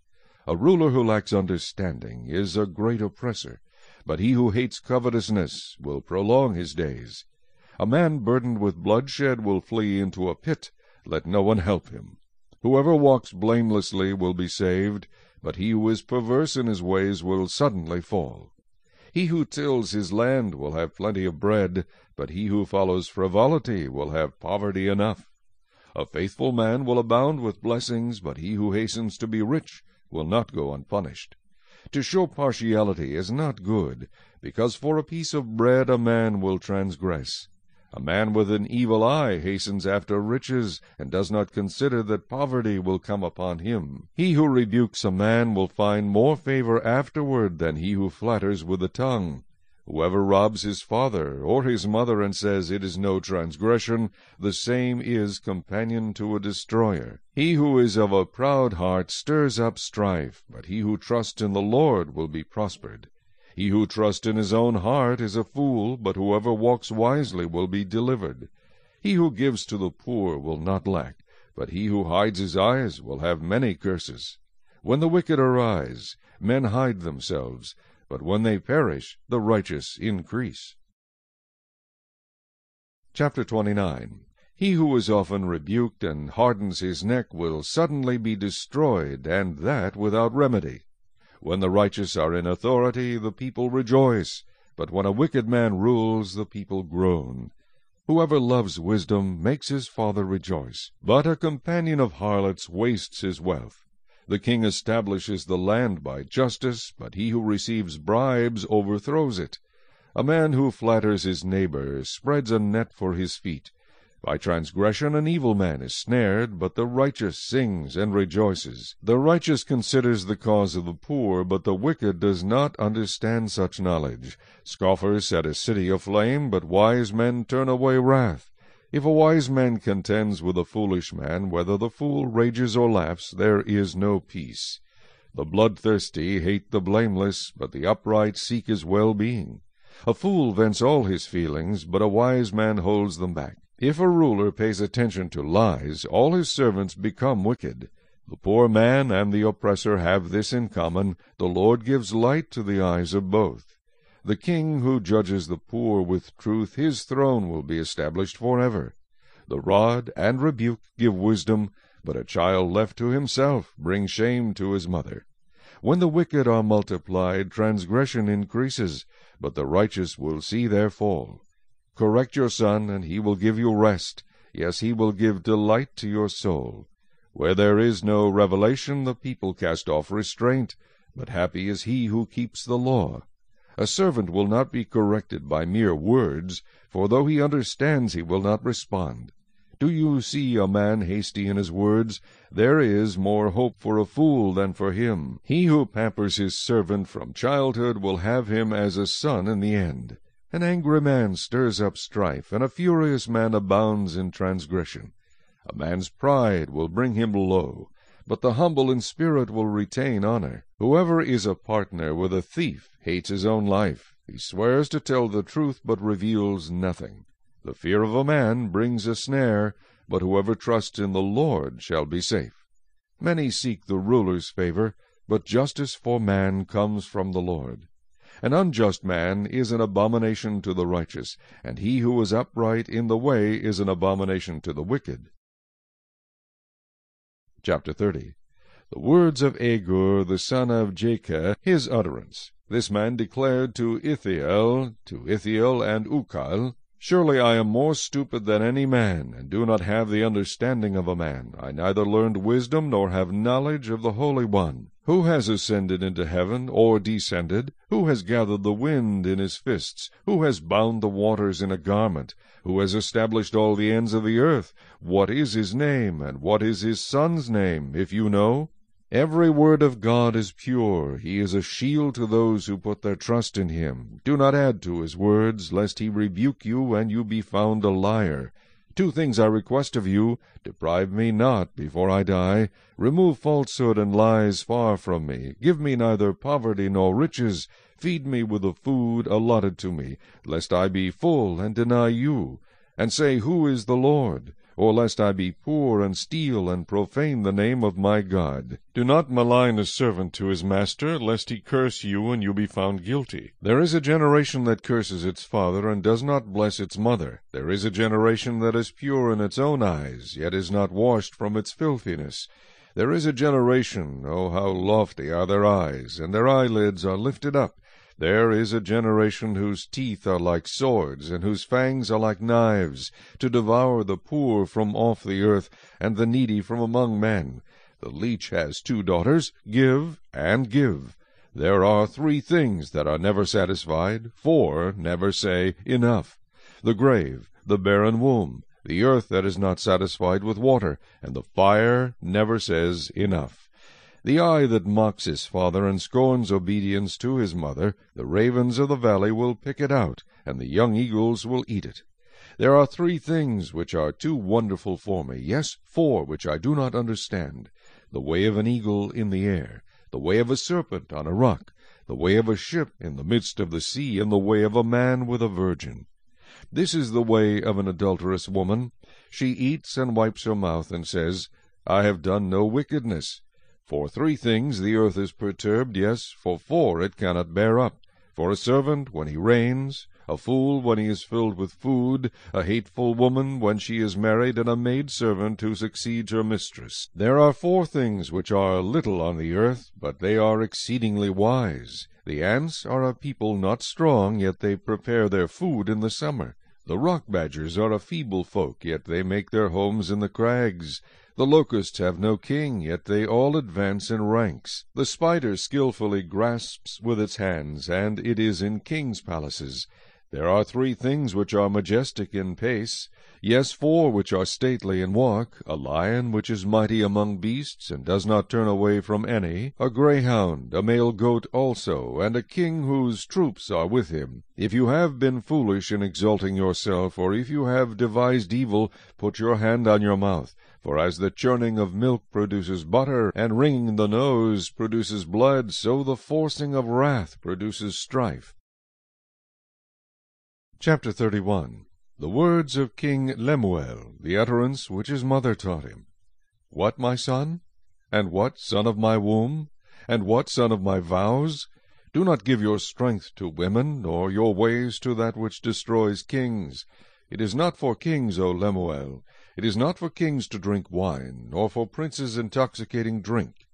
A ruler who lacks understanding is a great oppressor. But he who hates covetousness will prolong his days. A man burdened with bloodshed will flee into a pit. Let no one help him. Whoever walks blamelessly will be saved, but he who is perverse in his ways will suddenly fall. He who tills his land will have plenty of bread, but he who follows frivolity will have poverty enough. A faithful man will abound with blessings, but he who hastens to be rich will not go unpunished. To show partiality is not good, because for a piece of bread a man will transgress. A man with an evil eye hastens after riches, and does not consider that poverty will come upon him. He who rebukes a man will find more favor afterward than he who flatters with the tongue. Whoever robs his father or his mother and says it is no transgression, the same is companion to a destroyer. He who is of a proud heart stirs up strife, but he who trusts in the Lord will be prospered. He who trusts in his own heart is a fool, but whoever walks wisely will be delivered. He who gives to the poor will not lack, but he who hides his eyes will have many curses. When the wicked arise, men hide themselves, but when they perish, the righteous increase. Chapter 29 He who is often rebuked and hardens his neck will suddenly be destroyed, and that without remedy. When the righteous are in authority, the people rejoice, but when a wicked man rules, the people groan. Whoever loves wisdom makes his father rejoice, but a companion of harlots wastes his wealth. The king establishes the land by justice, but he who receives bribes overthrows it. A man who flatters his neighbor spreads a net for his feet. By transgression an evil man is snared, but the righteous sings and rejoices. The righteous considers the cause of the poor, but the wicked does not understand such knowledge. Scoffers set a city aflame, but wise men turn away wrath. If a wise man contends with a foolish man, whether the fool rages or laughs, there is no peace. The bloodthirsty hate the blameless, but the upright seek his well-being. A fool vents all his feelings, but a wise man holds them back. If a ruler pays attention to lies, all his servants become wicked. The poor man and the oppressor have this in common, the Lord gives light to the eyes of both. The king who judges the poor with truth, his throne will be established forever. The rod and rebuke give wisdom, but a child left to himself brings shame to his mother. When the wicked are multiplied, transgression increases, but the righteous will see their fall. Correct your son, and he will give you rest. Yes, he will give delight to your soul. Where there is no revelation, the people cast off restraint, but happy is he who keeps the law. A servant will not be corrected by mere words, for though he understands he will not respond. Do you see a man hasty in his words? There is more hope for a fool than for him. He who pampers his servant from childhood will have him as a son in the end. An angry man stirs up strife, and a furious man abounds in transgression. A man's pride will bring him low, but the humble in spirit will retain honor. Whoever is a partner with a thief hates his own life. He swears to tell the truth, but reveals nothing. The fear of a man brings a snare, but whoever trusts in the Lord shall be safe. Many seek the ruler's favor, but justice for man comes from the Lord. An unjust man is an abomination to the righteous, and he who is upright in the way is an abomination to the wicked. Chapter 30 The words of Agur the son of Jakeh, his utterance. This man declared to Ithiel, to Ithiel and Ucal, Surely I am more stupid than any man, and do not have the understanding of a man. I neither learned wisdom nor have knowledge of the Holy One. Who has ascended into heaven, or descended? Who has gathered the wind in his fists? Who has bound the waters in a garment? Who has established all the ends of the earth? What is his name, and what is his son's name, if you know? Every word of God is pure. He is a shield to those who put their trust in him. Do not add to his words, lest he rebuke you, and you be found a liar. Two things I request of you. Deprive me not before I die. Remove falsehood and lies far from me. Give me neither poverty nor riches. Feed me with the food allotted to me, lest I be full and deny you, and say, Who is the Lord? Or lest I be poor and steal and profane the name of my God. Do not malign a servant to his master, lest he curse you and you be found guilty. There is a generation that curses its father and does not bless its mother. There is a generation that is pure in its own eyes, yet is not washed from its filthiness. There is a generation, oh, how lofty are their eyes, and their eyelids are lifted up. There is a generation whose teeth are like swords, and whose fangs are like knives, to devour the poor from off the earth, and the needy from among men. The leech has two daughters, give and give. There are three things that are never satisfied, four never say, Enough. The grave, the barren womb, the earth that is not satisfied with water, and the fire never says, Enough. The eye that mocks his father and scorns obedience to his mother, the ravens of the valley will pick it out, and the young eagles will eat it. There are three things which are too wonderful for me, yes, four which I do not understand. The way of an eagle in the air, the way of a serpent on a rock, the way of a ship in the midst of the sea, and the way of a man with a virgin. This is the way of an adulterous woman. She eats and wipes her mouth, and says, I have done no wickedness. For three things the earth is perturbed, yes, for four it cannot bear up. For a servant when he reigns, a fool when he is filled with food, a hateful woman when she is married, and a maidservant who succeeds her mistress. There are four things which are little on the earth, but they are exceedingly wise. The ants are a people not strong, yet they prepare their food in the summer. The rock badgers are a feeble folk, yet they make their homes in the crags. The locusts have no king, yet they all advance in ranks. The spider skilfully grasps with its hands, and it is in kings' palaces. There are three things which are majestic in pace, yes, four which are stately in walk, a lion which is mighty among beasts, and does not turn away from any, a greyhound, a male goat also, and a king whose troops are with him. If you have been foolish in exalting yourself, or if you have devised evil, put your hand on your mouth. For as the churning of milk produces butter, and wringing the nose produces blood, so the forcing of wrath produces strife. Chapter 31 The words of King Lemuel, the utterance which his mother taught him. What, my son? And what, son of my womb? And what, son of my vows? Do not give your strength to women, nor your ways to that which destroys kings. It is not for kings, O Lemuel, it is not for kings to drink wine, nor for princes intoxicating drink,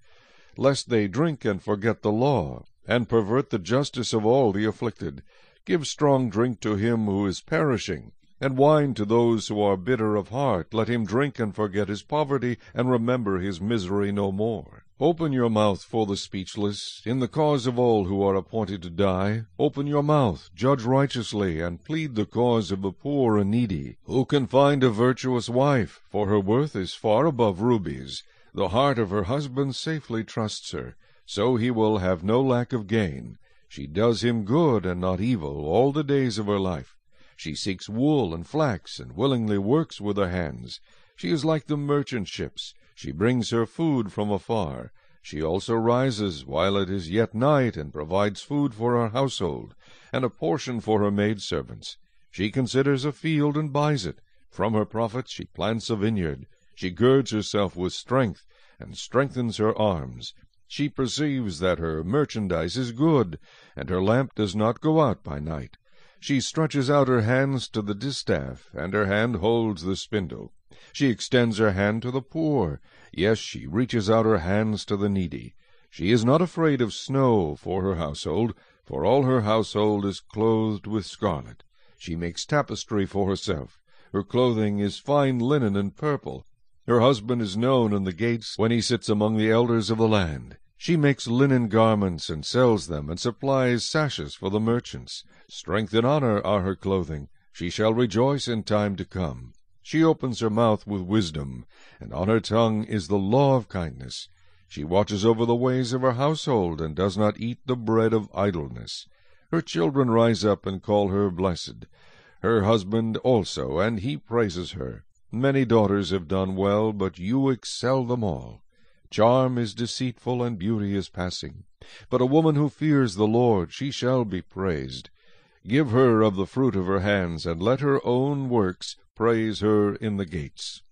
lest they drink and forget the law, and pervert the justice of all the afflicted. Give strong drink to him who is perishing, and wine to those who are bitter of heart. Let him drink and forget his poverty, and remember his misery no more. Open your mouth for the speechless, in the cause of all who are appointed to die. Open your mouth, judge righteously, and plead the cause of the poor and needy. Who can find a virtuous wife? For her worth is far above rubies. The heart of her husband safely trusts her, so he will have no lack of gain. She does him good and not evil all the days of her life. She seeks wool and flax, and willingly works with her hands. She is like the merchant ships. She brings her food from afar. She also rises while it is yet night, and provides food for her household, and a portion for her maidservants. She considers a field and buys it. From her profits she plants a vineyard. She girds herself with strength, and strengthens her arms. She perceives that her merchandise is good, and her lamp does not go out by night. She stretches out her hands to the distaff, and her hand holds the spindle. She extends her hand to the poor. Yes, she reaches out her hands to the needy. She is not afraid of snow for her household, for all her household is clothed with scarlet. She makes tapestry for herself. Her clothing is fine linen and purple. Her husband is known in the gates when he sits among the elders of the land. She makes linen garments and sells them, and supplies sashes for the merchants. Strength and honor are her clothing. She shall rejoice in time to come. She opens her mouth with wisdom, and on her tongue is the law of kindness. She watches over the ways of her household, and does not eat the bread of idleness. Her children rise up and call her blessed. Her husband also, and he praises her. Many daughters have done well, but you excel them all. Charm is deceitful, and beauty is passing. But a woman who fears the Lord, she shall be praised. Give her of the fruit of her hands, and let her own works praise her in the gates.